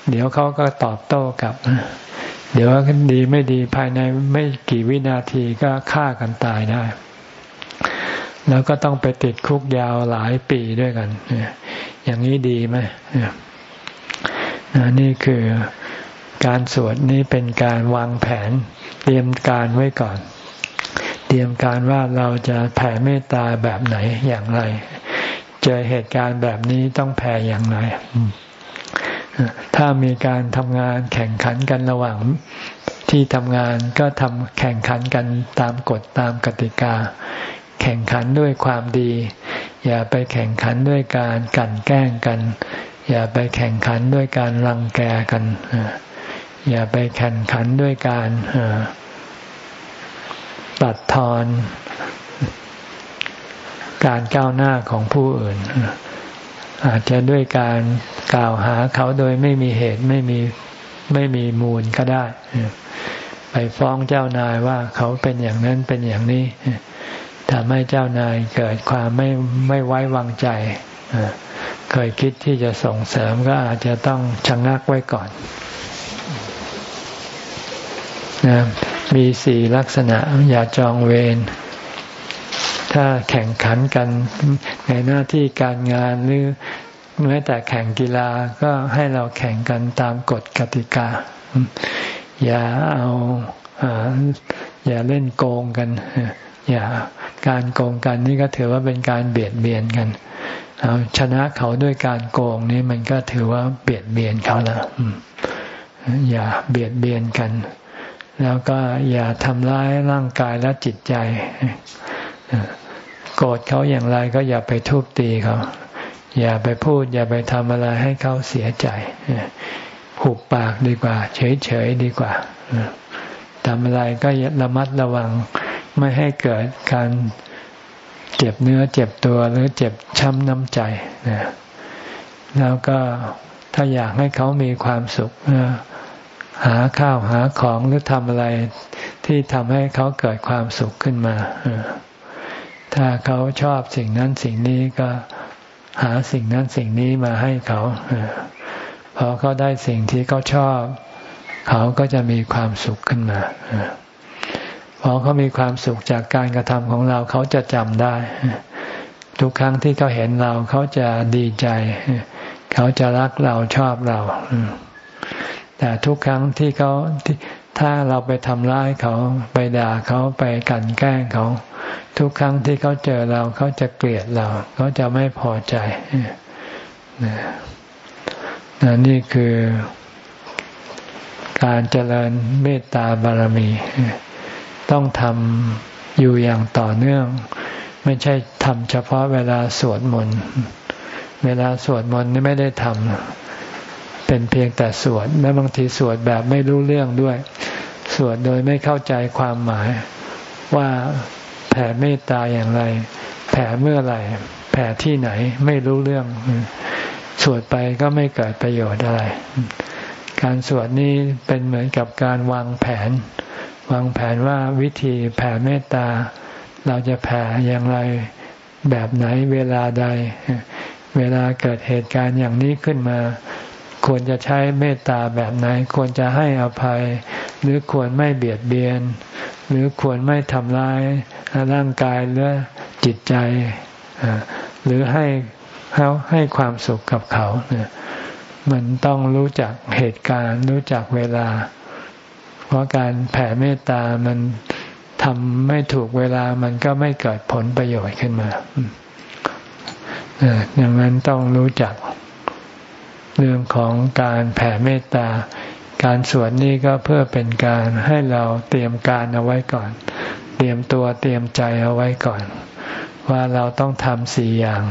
A: เดี๋ยวเขาก็ตอบโต้กลับ เดี๋ยวดีไม่ดีภายในไม่กี่วินาทีก็ฆ่ากันตายได้ แล้วก็ต้องไปติดคุกยาวหลายปีด้วยกัน อย่างนี้ดีไหมนี่คือการสวดนี้เป็นการวางแผน เตรียมการไว้ก่อน เตรียมการว่าเราจะแผ่เมตตาแบบไหนอย่างไร เจอเหตุการณ์แบบนี้ต้องแผ่อย่างไร ถ้ามีการทำงานแข่งขันกันระหว่างที่ทำงานก็ทำแข่งขันกันตามกฎตามกติกา แข่งขันด้วยความดี อย่าไปแข่งขันด้วยการกันแกล้งกัน อย่าไปแข่งขันด้วยการรังแกกัน อย่าไปแข่งขันด้วยการตัดทอนการก้าวหน้าของผู้อื่น อาจจะด้วยการกล่าวหาเขาโดยไม่มีเหตุไม่มีไม่มีมูลก็ได้ ไปฟ้องเจ้านายว่าเขาเป็นอย่างนั้นเป็นอย่างนี้ ทำให้เจ้านายเกิดความไม่ไม่ไว้วางใจเคยคิดที่จะส่งเสริมก็อาจจะต้องชะงงักไว้ก่อนนะมีสี่ลักษณะอย่าจองเวรถ้าแข่งขันกันในหน้าที่การงานหรือแม้แต่แข่งกีฬาก็ให้เราแข่งกันตามกฎกติกา อย่าเอาอย่าเล่นโกงกัน อย่า การโกงกันนี่ก็ถือว่าเป็นการเบียดเบียนกันเอาชนะเขาด้วยการโกงนี่มันก็ถือว่าเบียดเบียนเขาแล้วอย่าเบียดเบียนกัน แล้วก็อย่าทำร้ายร่างกายและจิตใจโกรธเขาอย่างไรก็อย่าไปทุบตีเขาอย่าไปพูด อย่าไปทำอะไรให้เขาเสียใจผูกปากดีกว่า เฉยๆดีกว่าทำอะไรก็ระมัดระวัง ไม่ให้เกิดการเจ็บเนื้อเจ็บตัวหรือเจ็บช้ำน้ำใจนะแล้วก็ถ้าอยากให้เขามีความสุขหาข้าวหาของหรือทำอะไรที่ทำให้เขาเกิดความสุขขึ้นมาถ้าเขาชอบสิ่งนั้นสิ่งนี้ก็หาสิ่งนั้นสิ่งนี้มาให้เขาพอเขาได้สิ่งที่เขาชอบ เขาก็จะมีความสุขขึ้นมา พอเขามีความสุขจากการกระทำของเราเขาจะจำได้ ทุกครั้งที่เขาเห็นเราเขาจะดีใจ เขาจะรักเราชอบเรา แต่ทุกครั้งที่เขาถ้าเราไปทำร้ายเขาไปด่าเขาไปกันแกล้งเขา ทุกครั้งที่เขาเจอเราเขาจะเกลียดเราเขาจะไม่พอใจนี่คือการเจริญเมตตาบารมี ต้องทำอยู่อย่างต่อเนื่อง ไม่ใช่ทำเฉพาะเวลาสวดมนต์เวลาสวดมนต์นี่ไม่ได้ทำเป็นเพียงแต่สวดและบางทีสวดแบบไม่รู้เรื่องด้วย สวดโดยไม่เข้าใจความหมายว่าแผ่เมตตาอย่างไร แผ่เมื่อไหร่ แผ่ที่ไหนไม่รู้เรื่อง สวดไปก็ไม่เกิดประโยชน์อะไร การสวดนี้เป็นเหมือนกับการวางแผน วางแผนว่าวิธีแผ่เมตตา เราจะแผ่อย่างไรแบบไหนเวลาใด เวลาเกิดเหตุการณ์อย่างนี้ขึ้นมา ควรจะใช้เมตตาแบบไหน ควรจะให้อภัย หรือควรไม่เบียดเบียน หรือควรไม่ทำร้ายร่างกายหรือจิตใจ หรือให้เขาให้ความสุขกับเขาเนี่ยมันต้องรู้จักเหตุการณ์ รู้จักเวลา เพราะการแผ่เมตตามันทำไม่ถูกเวลามันก็ไม่เกิดผลประโยชน์ขึ้นมาอย่างนั้นต้องรู้จักเรื่องของการแผ่เมตตา การสวดนี่ก็เพื่อเป็นการให้เราเตรียมการเอาไว้ก่อน เตรียมตัวเตรียมใจเอาไว้ก่อน ว่าเราต้องทำสี่อย่าง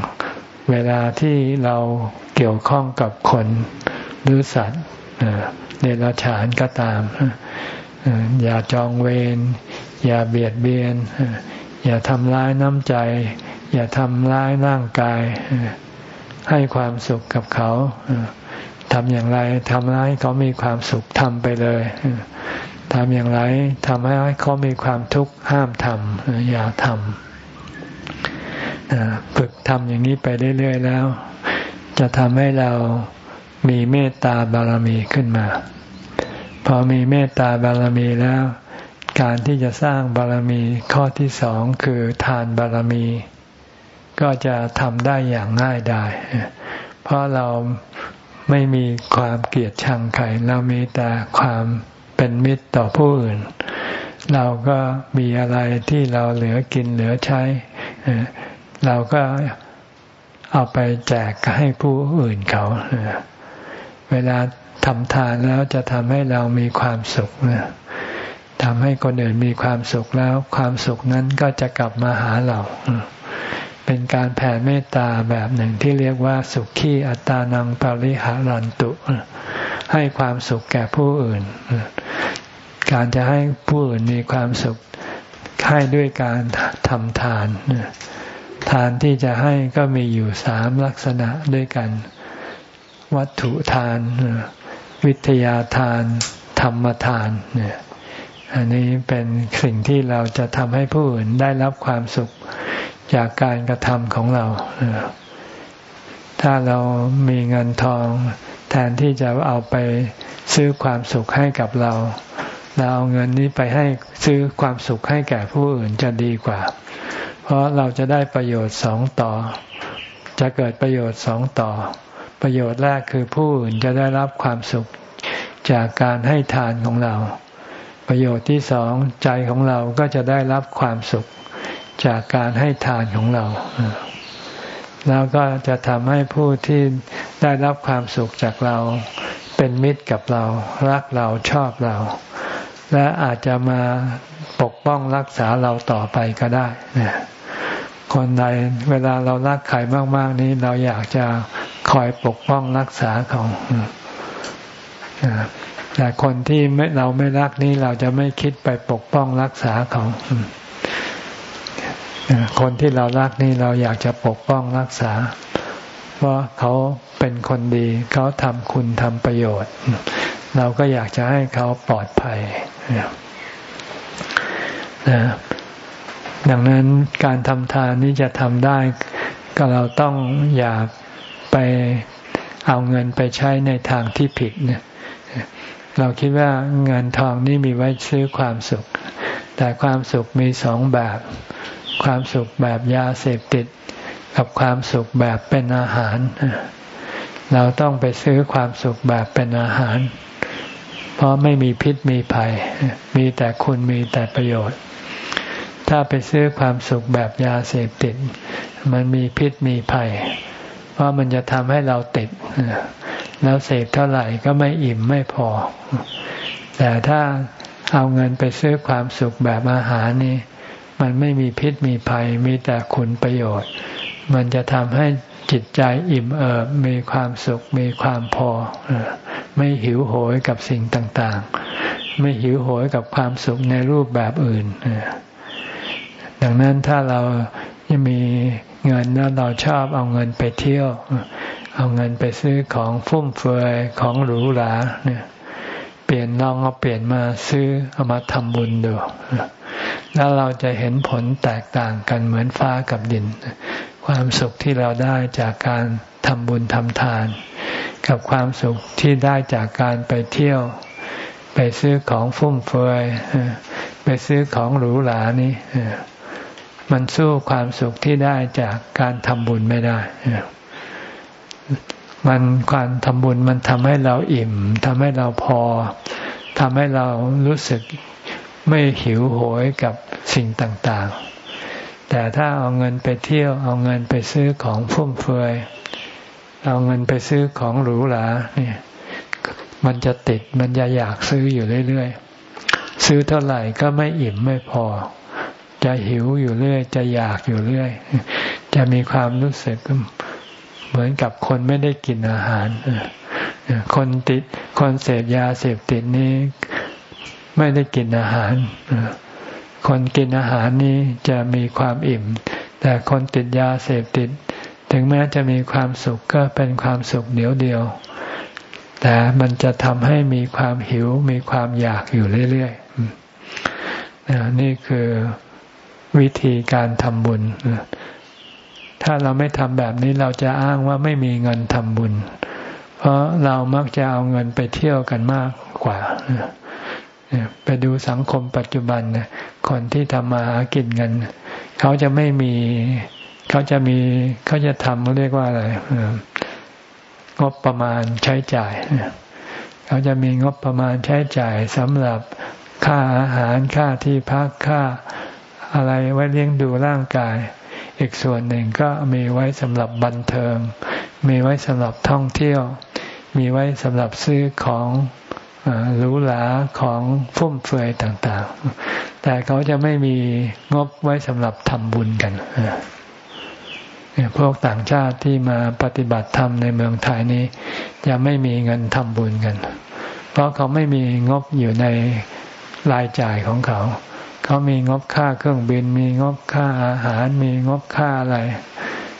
A: เวลาที่เราเกี่ยวข้องกับคนหรือสัตว์ เดรัจฉานก็ตาม อย่าจองเวรอย่าเบียดเบียน อย่าทำร้ายน้ำใจ อย่าทำร้ายร่างกาย ให้ความสุขกับเขาทำอย่างไรทำให้เขามีความสุขทำไปเลยทำอย่างไรทำให้เขามีความทุกข์ห้ามทำอย่าทำฝึกทำอย่างนี้ไปเรื่อยๆแล้ว จะทำให้เรา มีเมตตาบารมีขึ้นมา พอมีเมตตาบารมีแล้ว การที่จะสร้างบารมีข้อที่สองคือทานบารมี ก็จะทำได้อย่างง่ายได้เพราะเราไม่มีความเกลียดชังใครเรามีแต่ความเป็นมิตรต่อผู้อื่น เราก็มีอะไรที่เราเหลือกินเหลือใช้ เราก็เอาไปแจกให้ผู้อื่นเขา เวลาทำทานแล้วจะทำให้เรามีความสุขทำให้คนอื่นมีความสุขแล้ว ความสุขนั้นก็จะกลับมาหาเรา เป็นการแผ่เมตตาแบบหนึ่งที่เรียกว่าสุขีอัตานังปริหารันตุ ให้ความสุขแก่ผู้อื่น การจะให้ผู้อื่นมีความสุขให้ด้วยการทำทาน ทานที่จะให้ก็มีอยู่สามลักษณะด้วยกัน วัตถุทาน วิทยาทาน ธรรมทานเนี่ยอันนี้เป็นสิ่งที่เราจะทำให้ผู้อื่นได้รับความสุขจากการกระทำของเรา ถ้าเรามีเงินทอง แทนที่จะเอาไปซื้อความสุขให้กับเรา เราเอาเงินนี้ไปให้ซื้อความสุขให้แก่ผู้อื่นจะดีกว่า เพราะเราจะได้ประโยชน์สองต่อ จะเกิดประโยชน์สองต่อ ประโยชน์แรกคือผู้อื่นจะได้รับความสุขจากการให้ทานของเรา ประโยชน์ที่สองใจของเราก็จะได้รับความสุขจากการให้ทานของเรา แล้วก็จะทำให้ผู้ที่ได้รับความสุขจากเรา เป็นมิตรกับเรา รักเราชอบเรา และอาจจะมาปกป้องรักษาเราต่อไปก็ได้ คนใดเวลาเรารักใครมาก ๆ นี้เราอยากจะคอยปกป้องรักษาเขาแต่คนที่เราไม่รักนี้เราจะไม่คิดไปปกป้องรักษาเขาคนที่เรารักนี่เราอยากจะปกป้องรักษา เพราะเขาเป็นคนดี เขาทำคุณทำประโยชน์ เราก็อยากจะให้เขาปลอดภัยนะ ดังนั้นการทำทานนี้จะทำได้ ก็เราต้องอย่าไปเอาเงินไปใช้ในทางที่ผิดเนี่ยเราคิดว่าเงินทองนี่มีไว้ซื้อความสุข แต่ความสุขมีสองแบบ ความสุขแบบยาเสพติด กับความสุขแบบเป็นอาหาร เราต้องไปซื้อความสุขแบบเป็นอาหาร เพราะไม่มีพิษมีภัย มีแต่คุณมีแต่ประโยชน์ ถ้าไปซื้อความสุขแบบยาเสพติด มันมีพิษมีภัย เพราะมันจะทำให้เราติด แล้วเสพเท่าไหร่ก็ไม่อิ่มไม่พอ แต่ถ้าเอาเงินไปซื้อความสุขแบบอาหารนี่มันไม่มีพิษมีภัย มีแต่คุณประโยชน์ มันจะทำให้จิตใจอิ่มเอิบมีความสุขมีความพอ ไม่หิวโหยกับสิ่งต่างๆ ไม่หิวโหยกับความสุขในรูปแบบอื่น ดังนั้นถ้าเรายังมีเงินแล้วเราชอบเอาเงินไปเที่ยว เอาเงินไปซื้อของฟุ่มเฟือยของหรูหราเนี่ยเปลี่ยนลองเอาเปลี่ยนมาซื้อเอามาทำบุญดูแล้วเราจะเห็นผลแตกต่างกันเหมือนฟ้ากับดิน ความสุขที่เราได้จากการทำบุญทำทาน กับความสุขที่ได้จากการไปเที่ยว ไปซื้อของฟุ่มเฟือยไปซื้อของหรูหรานี่ มันสู้ความสุขที่ได้จากการทำบุญไม่ได้ มันการทำบุญมันทำให้เราอิ่มทำให้เราพอทำให้เรารู้สึกไม่หิวโหยกับสิ่งต่างๆ แต่ถ้าเอาเงินไปเที่ยว เอาเงินไปซื้อของฟุ่มเฟือย เอาเงินไปซื้อของหรูหราเนี่ย มันจะติดมันจะอยากซื้ออยู่เรื่อยๆ ซื้อเท่าไหร่ก็ไม่อิ่มไม่พอ จะหิวอยู่เรื่อย จะอยากอยู่เรื่อย จะมีความรู้สึกเหมือนกับคนไม่ได้กินอาหาร คนติดคนเสพยาเสพติดนี้ไม่ได้กินอาหาร คนกินอาหารนี้จะมีความอิ่ม แต่คนติดยาเสพติด ถึงแม้จะมีความสุขก็เป็นความสุขเดียวเดียว แต่มันจะทำให้มีความหิวมีความอยากอยู่เรื่อยๆนี่คือ วิธีการทำบุญ ถ้าเราไม่ทำแบบนี้เราจะอ้างว่าไม่มีเงินทำบุญ เพราะเรามักจะเอาเงินไปเที่ยวกันมากกว่าไปดูสังคมปัจจุบันนะคนที่ทำมาหากินเงิน เขาจะไม่มีเขาจะมีเขาจะทำเรียกว่าอะไรงบประมาณใช้จ่ายเขาจะมีงบประมาณใช้จ่ายสำหรับค่าอาหารค่าที่พักค่า อะไรไว้เลี้ยงดูร่างกาย อีกส่วนหนึ่งก็มีไว้สำหรับบันเทิง มีไว้สำหรับท่องเที่ยว มีไว้สำหรับซื้อของหรูหราของฟุ่มเฟือยต่างๆ แต่เขาจะไม่มีงบไว้สำหรับทำบุญกันพวกต่างชาติที่มาปฏิบัติธรรมในเมืองไทยนี้จะไม่มีเงินทำบุญกัน เพราะเขาไม่มีงบอยู่ในรายจ่ายของเขา เขามีงบค่าเครื่องบิน มีงบค่าอาหาร มีงบค่าอะไร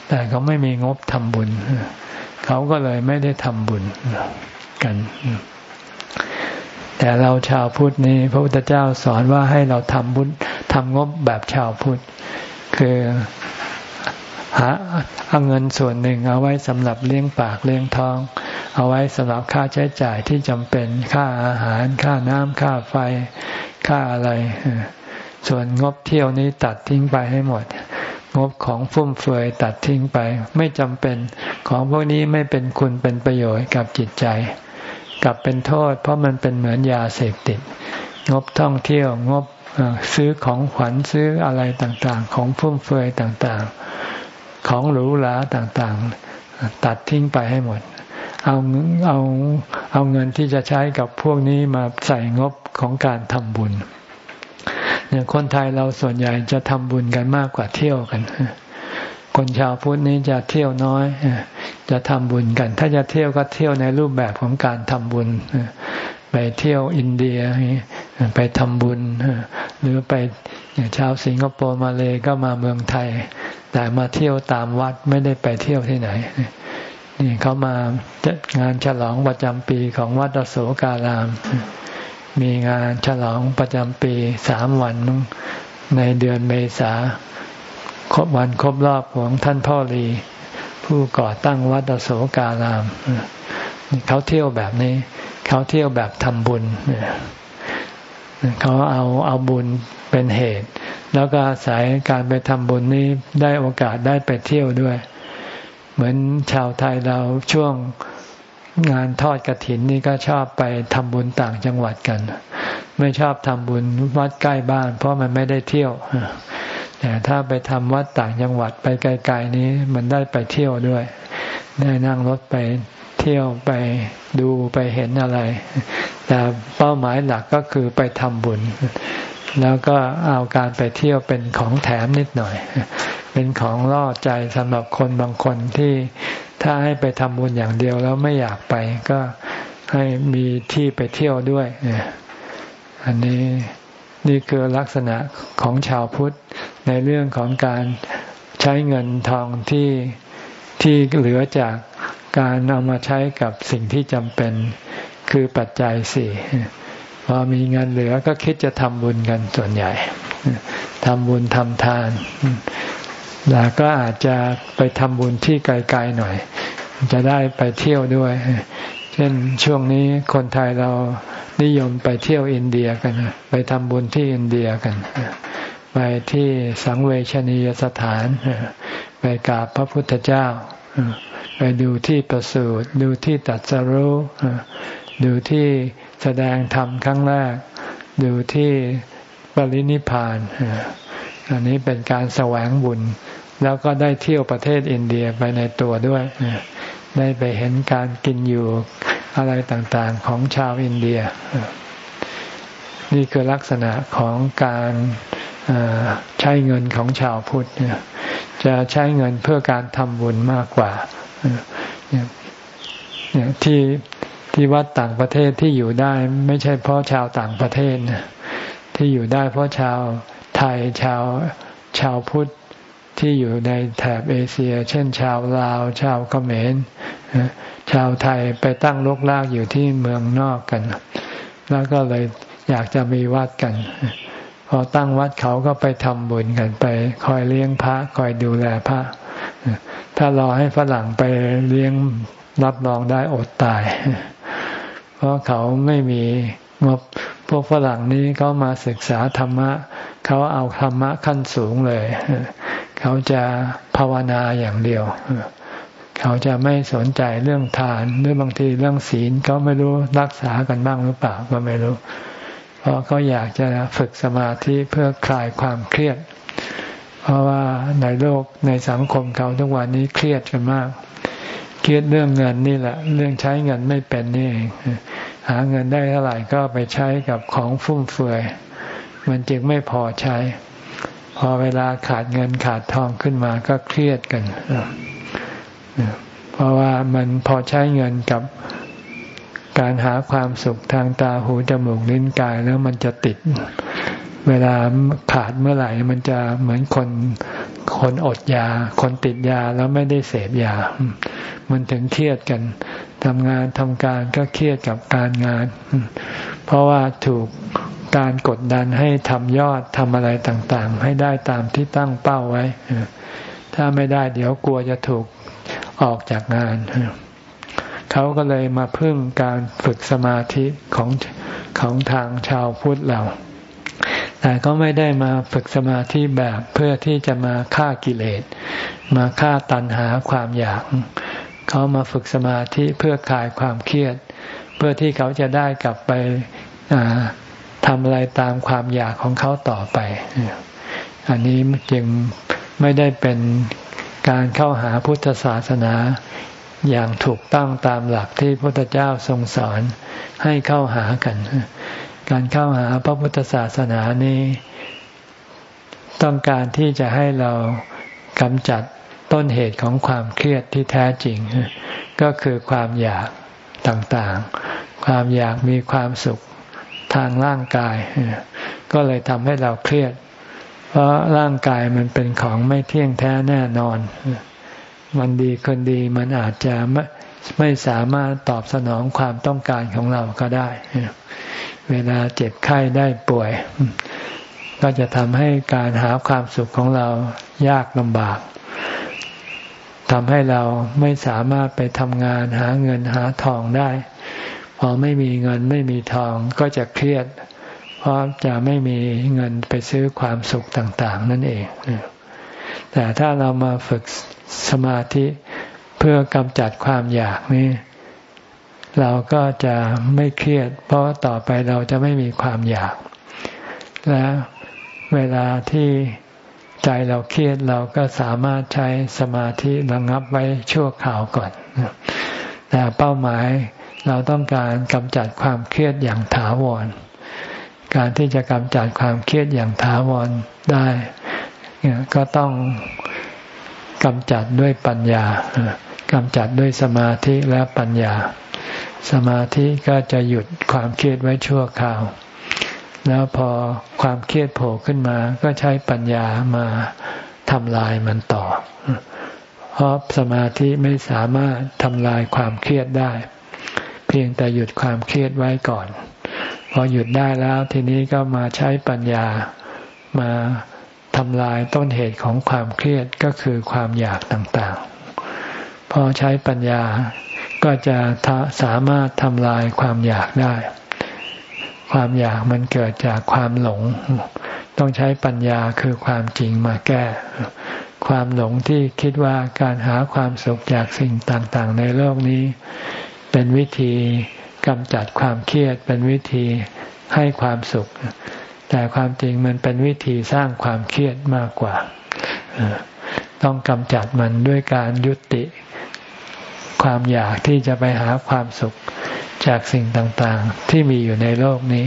A: แต่เขาไม่มีงบทำบุญ เขาก็เลยไม่ได้ทำบุญกัน แต่เราชาวพุทธนี้ พระพุทธเจ้าสอนว่าให้เราทำบุญทำงบแบบชาวพุทธ คือหาเอาเงินส่วนหนึ่งเอาไว้สำหรับเลี้ยงปากเลี้ยงท้อง เอาไว้สำหรับค่าใช้จ่ายที่จำเป็นค่าอาหาร ค่าน้ำค่าไฟ ค่าอะไร ส่วนงบเที่ยวนี้ตัดทิ้งไปให้หมด งบของฟุ่มเฟือยตัดทิ้งไป ไม่จำเป็นของพวกนี้ไม่เป็นคุณเป็นประโยชน์กับจิตใจ กลับเป็นโทษ เพราะมันเป็นเหมือนยาเสพติด งบท่องเที่ยวงบซื้อของขวัญซื้ออะไรต่างๆ ของฟุ่มเฟือยต่างๆ ของหรูหราต่างๆ ตัดทิ้งไปให้หมด เอาเอาเอาเงินที่จะใช้กับพวกนี้มาใส่งบของการทำบุญ เนี่ยคนไทยเราส่วนใหญ่จะทำบุญกันมากกว่าเที่ยวกัน คนชาวพุทธนี้จะเที่ยวน้อย จะทำบุญกัน ถ้าจะเที่ยวก็เที่ยวในรูปแบบของการทำบุญ ไปเที่ยวอินเดียไปทำบุญ หรือไปชาวสิงคโปร์มาเลยก็มาเมืองไทย แต่มาเที่ยวตามวัดไม่ได้ไปเที่ยวที่ไหนนี่เขามาจัดงานฉลองประจำปีของวัดโสการาม มีงานฉลองประจำปีสามวันในเดือนเมษาครบวันครบรอบของท่านพ่อรี ผู้ก่อตั้งวัดโสการาม เขาเที่ยวแบบนี้ เขาเที่ยวแบบทำบุญเขาเอาเอาบุญเป็นเหตุ แล้วก็อาศัยการไปทำบุญนี้ได้โอกาสได้ไปเที่ยวด้วย เหมือนชาวไทยเราช่วง งานทอดกระถินนี่ก็ชอบไปทำบุญต่างจังหวัดกัน ไม่ชอบทำบุญวัดใกล้บ้าน เพราะมันไม่ได้เที่ยวแต่ถ้าไปทำวัดต่างจังหวัดไปไกลๆนี้มันได้ไปเที่ยวด้วย ได้นั่งรถไปเที่ยวไปดูไปเห็นอะไร แต่เป้าหมายหลักก็คือไปทำบุญ แล้วก็เอาการไปเที่ยวเป็นของแถมนิดหน่อย เป็นของล่อใจสำหรับคนบางคนที่ถ้าให้ไปทำบุญอย่างเดียวแล้วไม่อยากไปก็ให้มีที่ไปเที่ยวด้วย อันนี้นี่คือลักษณะของชาวพุทธในเรื่องของการใช้เงินทองที่ที่เหลือจากการเอามาใช้กับสิ่งที่จำเป็นคือปัจจัยสี่ พอมีเงินเหลือก็คิดจะทำบุญกันส่วนใหญ่ทำบุญทำทานแล้วก็อาจจะไปทำบุญที่ไกลๆหน่อย จะได้ไปเที่ยวด้วย เช่นช่วงนี้คนไทยเรานิยมไปเที่ยวอินเดียกัน ไปทำบุญที่อินเดียกัน ไปที่สังเวชนียสถาน ไปกราบพระพุทธเจ้า ไปดูที่ประสูติดูที่ตัดสรุดูที่ แสดงธรรมครั้งแรกดูที่ปรินิพาน อันนี้เป็นการแสวงบุญ แล้วก็ได้เที่ยวประเทศอินเดียไปในตัวด้วย ได้ไปเห็นการกินอยู่อะไรต่างๆของชาวอินเดีย นี่คือลักษณะของการใช้เงินของชาวพุทธจะใช้เงินเพื่อการทำบุญมากกว่าที่ ที่วัดต่างประเทศที่อยู่ได้ไม่ใช่เพราะชาวต่างประเทศที่อยู่ได้เพราะชาวไทยชาวชาวพุทธที่อยู่ในแถบเอเชีย เช่น ชาวลาว ชาวเขมรชาวไทยไปตั้งลกลากอยู่ที่เมืองนอกกัน แล้วก็เลยอยากจะมีวัดกัน พอตั้งวัดเขาก็ไปทำบุญกันไป คอยเลี้ยงพระคอยดูแลพระ ถ้ารอให้ฝรั่งไปเลี้ยงรับรองได้อดตาย เพราะเขาไม่มีงบพวกฝรั่งนี้เขามาศึกษาธรรมะเขาเอาธรรมะขั้นสูงเลย เขาจะภาวนาอย่างเดียว เขาจะไม่สนใจเรื่องทานหรือบางทีเรื่องศีลเขาไม่รู้รักษากันบ้างหรือเปล่าก็ไม่รู้ เพราะเขาอยากจะฝึกสมาธิเพื่อคลายความเครียด เพราะว่าในโลกในสังคมเขาทุกวันนี้เครียดกันมาก เครียดเรื่องเงินนี่แหละ เรื่องใช้เงินไม่เป็นนี่เองหาเงินได้เท่าไหร่ก็ไปใช้กับของฟุ่มเฟือย มันจึงไม่พอใช้ พอเวลาขาดเงินขาดทองขึ้นมาก็เครียดกันเพราะว่ามันพอใช้เงินกับการหาความสุขทางตาหูจมูกลิ้นกายแล้วมันจะติด เวลาขาดเมื่อไหร่ มันจะเหมือนคนคนอดยา คนติดยาแล้วไม่ได้เสพยา มันถึงเครียดกันทำงานทำการก็เครียดกับการงาน เพราะว่าถูกการกดดันให้ทำยอดทำอะไรต่างๆ ให้ได้ตามที่ตั้งเป้าไว้ ถ้าไม่ได้เดี๋ยวกลัวจะถูกออกจากงาน เขาก็เลยมาพึ่งการฝึกสมาธิของของทางชาวพุทธเรา แต่ก็ไม่ได้มาฝึกสมาธิแบบเพื่อที่จะมาฆ่ากิเลส มาฆ่าตัณหาความอยาก เขามาฝึกสมาธิเพื่อคลายความเครียด เพื่อที่เขาจะได้กลับไปทำอะไรตามความอยากของเขาต่อไป อันนี้จึงไม่ได้เป็นการเข้าหาพุทธศาสนาอย่างถูกต้องตามหลักที่พระพุทธเจ้าทรงสอนให้เข้าหากัน การเข้าหาพระพุทธศาสนานี้ ต้องการที่จะให้เรากำจัด ต้นเหตุของความเครียดที่แท้จริง ก็คือความอยากต่างๆ ความอยากมีความสุขทางร่างกาย ก็เลยทำให้เราเครียด เพราะร่างกายมันเป็นของไม่เที่ยงแท้แน่นอน มันดีคนดีมันอาจจะไม่ไม่สามารถตอบสนองความต้องการของเราก็ได้ เวลาเจ็บไข้ได้ป่วย ก็จะทำให้การหาความสุขของเรายากลำบาก ทำให้เราไม่สามารถไปทำงานหาเงินหาทองได้ พอไม่มีเงินไม่มีทองก็จะเครียด เพราะจะไม่มีเงินไปซื้อความสุขต่างๆ นั่นเอง แต่ถ้าเรามาฝึกสมาธิเพื่อกำจัดความอยากนี้เราก็จะไม่เครียด เพราะต่อไปเราจะไม่มีความอยาก และเวลาที่ ใจเราเครียดเราก็สามารถใช้สมาธิระงับไว้ชั่วคราวก่อน แต่เป้าหมายเราต้องการกำจัดความเครียดอย่างถาวร การที่จะกำจัดความเครียดอย่างถาวรได้ ก็ต้องกำจัดด้วยปัญญากำจัดด้วยสมาธิและปัญญา สมาธิก็จะหยุดความเครียดไว้ชั่วคราว แล้วพอความเครียดโผล่ขึ้นมา ก็ใช้ปัญญามาทำลายมันต่อ เพราะสมาธิไม่สามารถทำลายความเครียดได้ เพียงแต่หยุดความเครียดไว้ก่อน พอหยุดได้แล้วทีนี้ก็มาใช้ปัญญามาทำลายต้นเหตุของความเครียดก็คือความอยากต่างๆ พอใช้ปัญญาก็จะสามารถทำลายความอยากได้ ความอยากมันเกิดจากความหลง ต้องใช้ปัญญาคือความจริงมาแก้ ความหลงที่คิดว่าการหาความสุขจากสิ่งต่างๆ ในโลกนี้ เป็นวิธีกำจัดความเครียดเป็นวิธีให้ความสุข แต่ความจริงมันเป็นวิธีสร้างความเครียดมากกว่า ต้องกำจัดมันด้วยการยุติ ความอยากที่จะไปหาความสุขจากสิ่งต่างๆ ที่มีอยู่ในโลกนี้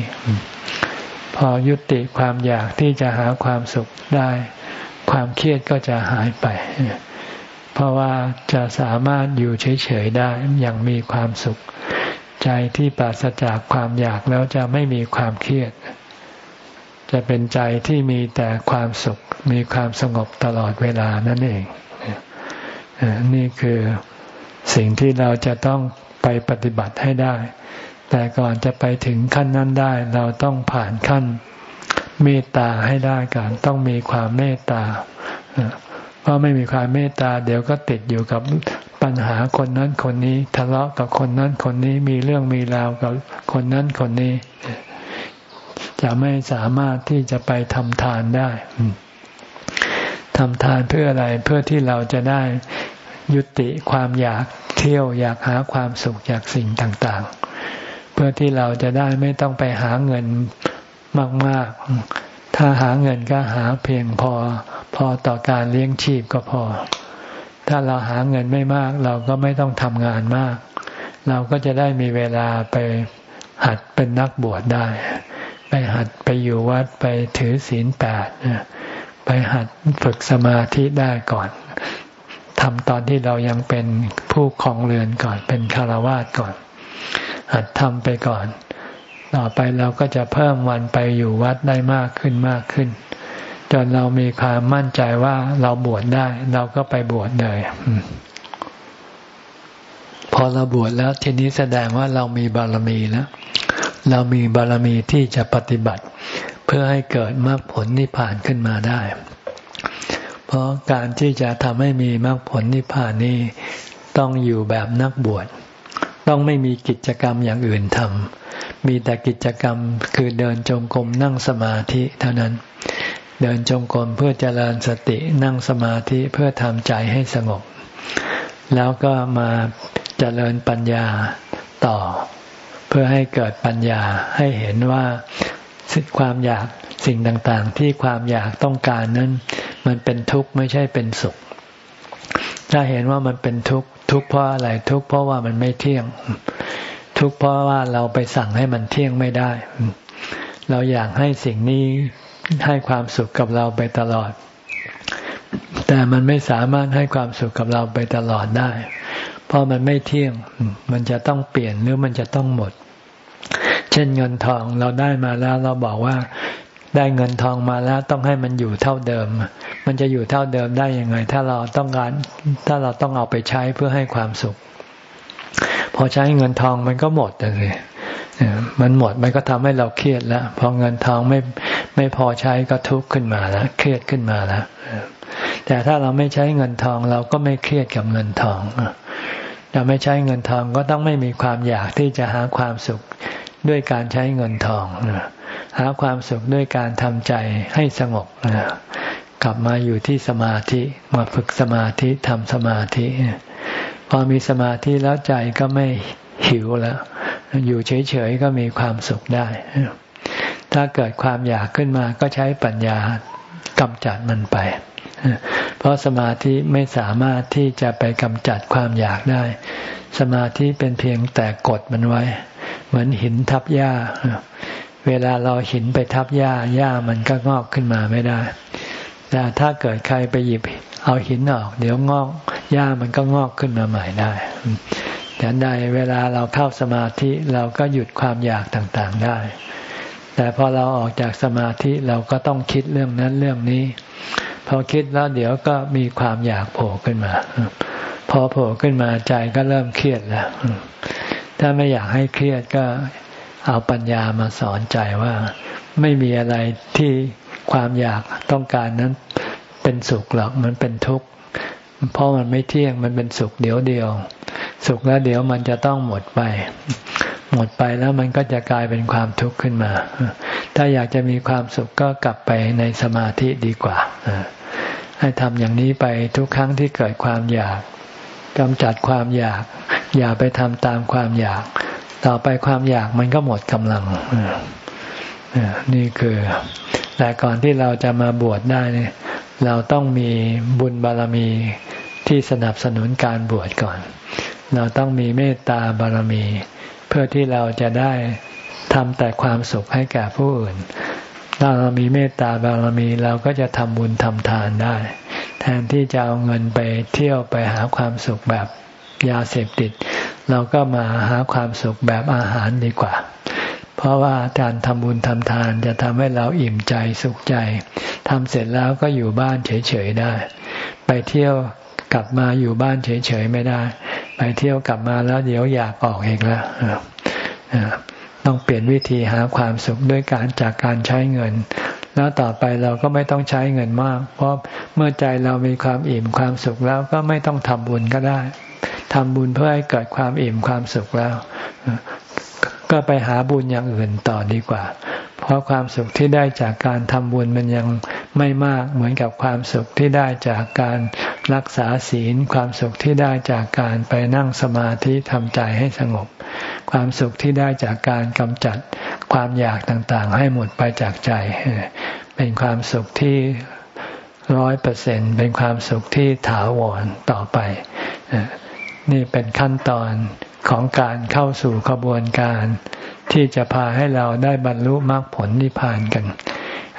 A: พอยุติความอยากที่จะหาความสุขได้ ความเครียดก็จะหายไป เพราะว่าจะสามารถอยู่เฉยๆได้อย่างมีความสุข ใจที่ปราศจากความอยากแล้วจะไม่มีความเครียด จะเป็นใจที่มีแต่ความสุข มีความสงบตลอดเวลานั่นเองนี่คือ สิ่งที่เราจะต้องไปปฏิบัติให้ได้ แต่ก่อนจะไปถึงขั้นนั้นได้ เราต้องผ่านขั้นเมตตาให้ได้ก่อนต้องมีความเมตตาเพราะไม่มีความเมตตา เดี๋ยวก็ติดอยู่กับปัญหาคนนั้นคนนี้ทะเลาะกับคนนั้นคนนี้มีเรื่องมีราวกับคนนั้นคนนี้ จะไม่สามารถที่จะไปทำทานได้ทำทานเพื่ออะไรเพื่อที่เราจะได้ ยุติความอยากเที่ยวอยากหาความสุขจากสิ่งต่างๆ เพื่อที่เราจะได้ไม่ต้องไปหาเงินมากๆ ถ้าหาเงินก็หาเพียงพอ พอต่อการเลี้ยงชีพก็พอ ถ้าเราหาเงินไม่มาก เราก็ไม่ต้องทำงานมาก เราก็จะได้มีเวลาไปหัดเป็นนักบวชได้ ไปหัดไปอยู่วัดไปถือศีลแปดไปหัดฝึกสมาธิได้ก่อน ทำตอนที่เรายังเป็นผู้ครองเรือนก่อน เป็นคารวาสก่อน หัดทำไปก่อน ต่อไปเราก็จะเพิ่มวันไปอยู่วัดได้มากขึ้นมากขึ้น จนเรามีความมั่นใจว่าเราบวชได้ เราก็ไปบวชเลยพอเราบวชแล้วทีนี้แสดงว่าเรามีบารมีแล้วเรามีบารมีที่จะปฏิบัติ เพื่อให้เกิดมรรคผลนิพพานขึ้นมาได้ เพราะการที่จะทำให้มีมรรคผลนิพพานนี้ต้องอยู่แบบนักบวช ต้องไม่มีกิจกรรมอย่างอื่นทำมีแต่กิจกรรมคือเดินจงกรมนั่งสมาธิเท่านั้น เดินจงกรมเพื่อเจริญสตินั่งสมาธิเพื่อทำใจให้สงบ แล้วก็มาเจริญปัญญาต่อ เพื่อให้เกิดปัญญาให้เห็นว่า ความอยากสิ่งต่างๆ ที่ความอยากต้องการนั้น มันเป็นทุกข์ไม่ใช่เป็นสุข ถ้าเห็นว่ามันเป็นทุกข์ทุกข์เพราะอะไรทุกข์เพราะว่ามันไม่เที่ยง ทุกข์เพราะว่าเราไปสั่งให้มันเที่ยงไม่ได้ เราอยากให้สิ่งนี้ให้ความสุขกับเราไปตลอด แต่มันไม่สามารถให้ความสุขกับเราไปตลอดได้ เพราะมันไม่เที่ยง มันจะต้องเปลี่ยนหรือมันจะต้องหมด ช่นเงินทองเราได้มาแล้วเราบอกว่าได้เงินทองมาแล้วต้องให้มันอยู่เท่าเดิม มันจะอยู่เท่าเดิมได้ยังไง ถ้าเราต้องการถ้าเราต้องเอาไปใช้เพื่อให้ความสุข พอใช้เงินทองมันก็หมดเลยมันหมดมันก็ทำให้เราเครียดแล้วพอเงินทองไม่ไม่พอใช้ก็ทุกข์ขึ้นมาแล้วเครียดขึ้นมาแล้วแต่ถ้าเราไม่ใช้เงินทองเราก็ไม่เครียดกับเงินทองเราไม่ใช้เงินทองก็ต้องไม่มีความอยากที่จะหาความสุข ด้วยการใช้เงินทอง หาความสุขด้วยการทำใจให้สงบกลับมาอยู่ที่สมาธิมาฝึกสมาธิทำสมาธิ พอมีสมาธิแล้วใจก็ไม่หิวแล้ว อยู่เฉยๆก็มีความสุขได้ ถ้าเกิดความอยากขึ้นมาก็ใช้ปัญญากำจัดมันไป เพราะสมาธิไม่สามารถที่จะไปกำจัดความอยากได้ สมาธิเป็นเพียงแต่กดมันไว้ เหมือนหินทับหญ้า เวลาเราหินไปทับหญ้าหญ้ามันก็งอกขึ้นมาไม่ได้ แต่ถ้าเกิดใครไปหยิบเอาหินออก เดี๋ยวงอกหญ้ามันก็งอกขึ้นมาใหม่ได้แต่ใดเวลาเราเข้าสมาธิเราก็หยุดความอยากต่างๆได้ แต่พอเราออกจากสมาธิเราก็ต้องคิดเรื่องนั้นเรื่องนี้ พอคิดแล้วเดี๋ยวก็มีความอยากโผล่ขึ้นมา พอโผล่ขึ้นมาใจก็เริ่มเครียดแล้ว ถ้าไม่อยากให้เครียดก็เอาปัญญามาสอนใจว่า ไม่มีอะไรที่ความอยากต้องการนั้นเป็นสุขหรอกมันเป็นทุกข์เพราะมันไม่เที่ยงมันเป็นสุขเดียวเดียว สุขแล้วเดี๋ยวมันจะต้องหมดไป หมดไปแล้วมันก็จะกลายเป็นความทุกข์ขึ้นมา ถ้าอยากจะมีความสุขก็กลับไปในสมาธิดีกว่าให้ทำอย่างนี้ไปทุกครั้งที่เกิดความอยากกำจัดความอยาก อย่าไปทำตามความอยาก ต่อไปความอยากมันก็หมดกำลังนี่คือ แต่ก่อนที่เราจะมาบวชได้เนี่ยเราต้องมีบุญบารมีที่สนับสนุนการบวชก่อน เราต้องมีเมตตาบารมี เพื่อที่เราจะได้ทำแต่ความสุขให้แก่ผู้อื่น ถ้าเรามีเมตตาบารมีเราก็จะทำบุญทำทานได้ แทนที่จะเอาเงินไปเที่ยวไปหาความสุขแบบ ยาเสพติด เราก็มาหาความสุขแบบอาหารดีกว่า เพราะว่าการทำบุญทำทานจะทำให้เราอิ่มใจสุขใจทำเสร็จแล้วก็อยู่บ้านเฉยๆได้ ไปเที่ยวกลับมาอยู่บ้านเฉยๆไม่ได้ ไปเที่ยวกลับมาแล้วเดี๋ยวอยากออกเองแล้วต้องเปลี่ยนวิธีหาความสุขด้วยการจากการใช้เงิน แล้วต่อไปเราก็ไม่ต้องใช้เงินมาก เพราะเมื่อใจเรามีความอิ่มความสุขแล้วก็ไม่ต้องทำบุญก็ได้ทำบุญเพื่อให้เกิดความอิ่มความสุขแล้ว ก็ไปหาบุญอย่างอื่นต่อดีกว่า เพราะความสุขที่ได้จากการทำบุญมันยังไม่มากเหมือนกับความสุขที่ได้จากการรักษาศีล ความสุขที่ได้จากการไปนั่งสมาธิทำใจให้สงบ ความสุขที่ได้จากการกำจัด ความอยากต่างๆ ให้หมดไปจากใจ เป็นความสุขที่ร้อยเปอร์เซ็นเป็นความสุขที่ถาวรต่อไป นี่เป็นขั้นตอนของการเข้าสู่ขบวนการ ที่จะพาให้เราได้บรรลุมรรคผลนิพพานกัน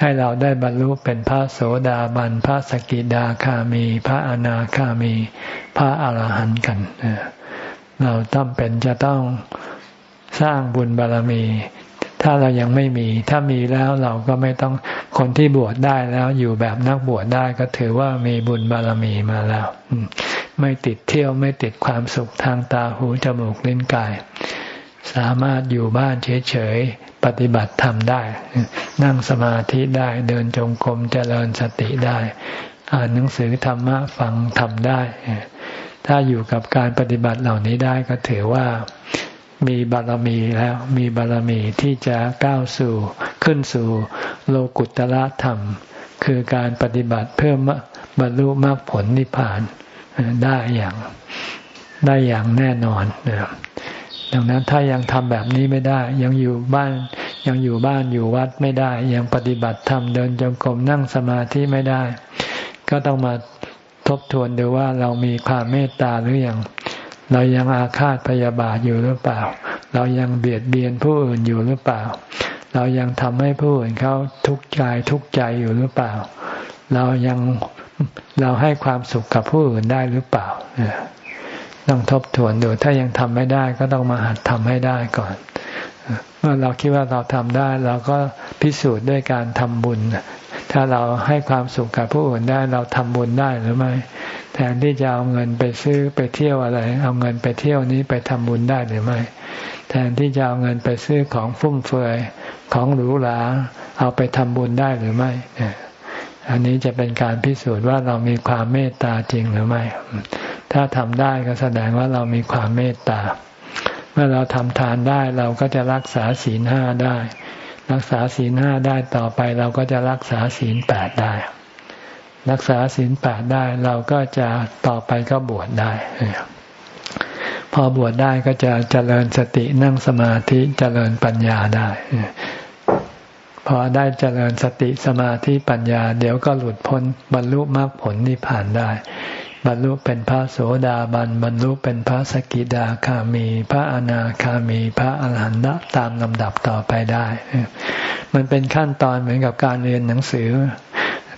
A: ให้เราได้บรรลุเป็นพระโสดาบัน พระสกิดาคามี พระอนาคามี พระอาหารหันต์กัน เราต้องเป็นจะต้องสร้างบุญบารรมี ถ้าเรายังไม่มี ถ้ามีแล้วเราก็ไม่ต้องคนที่บวชได้แล้วอยู่แบบนักบวชได้ก็ถือว่ามีบุญบารมีมาแล้ว ไม่ติดเที่ยวไม่ติดความสุขทางตาหูจมูกลิ้นกาย สามารถอยู่บ้านเฉยๆปฏิบัติธรรมได้ นั่งสมาธิได้เดินจงกรมเจริญสติได้ อ่านหนังสือธรรมะฟังทำได้ ถ้าอยู่กับการปฏิบัติเหล่านี้ได้ก็ถือว่า มีบารมีแล้วมีบารมีที่จะก้าวสู่ขึ้นสู่โลกุตละธรรม คือการปฏิบัติเพื่อบรรลุมรรคผลนิพพานได้อย่างได้อย่างแน่นอนนะครับดังนั้นถ้ายังทำแบบนี้ไม่ได้ ยังอยู่บ้านยังอยู่บ้านอยู่วัดไม่ได้ ยังปฏิบัติธรรมเดินจงกรมนั่งสมาธิไม่ได้ ก็ต้องมาทบทวนดูว่าเรามีความเมตตาหรือยัง เรายังอาฆาตพยาบาทอยู่หรือเปล่า เรายังเบียดเบียนผู้อื่นอยู่หรือเปล่า เรายังทำให้ผู้อื่นเขาทุกข์ใจทุกข์ใจอยู่หรือเปล่า เรายังเราให้ความสุขกับผู้อื่นได้หรือเปล่าต้องทบทวนดูถ้ายังทำไม่ได้ก็ต้องมาหัดทำให้ได้ก่อนเมื่อเราคิดว่าเราทำได้ เราก็พิสูจน์ด้วยการทำบุญ ถ้าเราให้ความสุขกับผู้อื่นได้เราทำบุญได้หรือไม่แทนที่จะเอาเงินไปซื้อไปเที่ยวอะไร เอาเงินไปเที่ยวนี้ไปทำบุญได้หรือไม่แทนที่จะเอาเงินไปซื้อของฟุ่มเฟือยของหรูหราเอาไปทำบุญได้หรือไม่ อันนี้จะเป็นการพิสูจน์ว่าเรามีความเมตตาจริงหรือไม่ ถ้าทำได้ก็แสดงว่าเรามีความเมตตา เมื่อเราทำทานได้เราก็จะรักษาศีลห้าได้ รักษาศีลห้าได้ต่อไป เราก็จะรักษาศีลแปดได้ รักษาศีลแปดได้เราก็จะต่อไปก็บวชได้ พอบวชได้ก็จะเจริญสตินั่งสมาธิเจริญปัญญาได้ พอได้เจริญสติสมาธิปัญญา เดี๋ยวก็หลุดพ้นบรรลุมรรคผลนิพพานได้ บรรลุเป็นพระโสดาบันบรรลุเป็นพระสกิดาคามี พระอนาคามี พระอรหันต์ตามลำดับต่อไปได้ มันเป็นขั้นตอนเหมือนกับการเรียนหนังสือ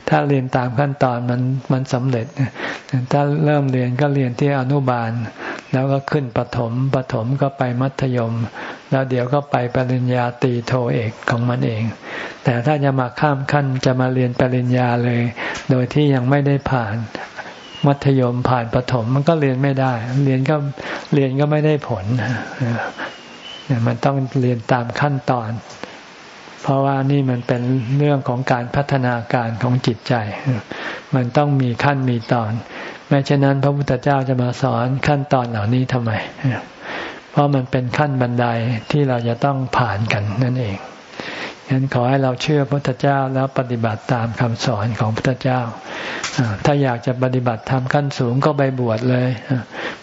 A: ถ้าเรียนตามขั้นตอนมันมันสำเร็จ ถ้าเริ่มเรียนก็เรียนที่อนุบาล แล้วก็ขึ้นปถมปถมก็ไปมัธยม แล้วเดี๋ยวก็ไปปริญญาตีโทเอกของมันเอง แต่ถ้าจะมาข้ามขั้นจะมาเรียนปริญญาเลย โดยที่ยังไม่ได้ผ่าน มัธยมผ่านประถมมันก็เรียนไม่ได้ เรียนก็เรียนก็ไม่ได้ผลเนี่ยมันต้องเรียนตามขั้นตอน เพราะว่านี่มันเป็นเรื่องของการพัฒนาการของจิตใจ มันต้องมีขั้นมีตอน ไม่เช่นนั้น พระพุทธเจ้าจะมาสอนขั้นตอนเหล่านี้ทำไม เพราะมันเป็นขั้นบันไดที่เราจะต้องผ่านกันนั่นเอง ฉะนั้นขอให้เราเชื่อพระพุทธเจ้าแล้วปฏิบัติตามคำสอนของพระพุทธเจ้า ถ้าอยากจะปฏิบัติทำขั้นสูงก็ไปบวชเลย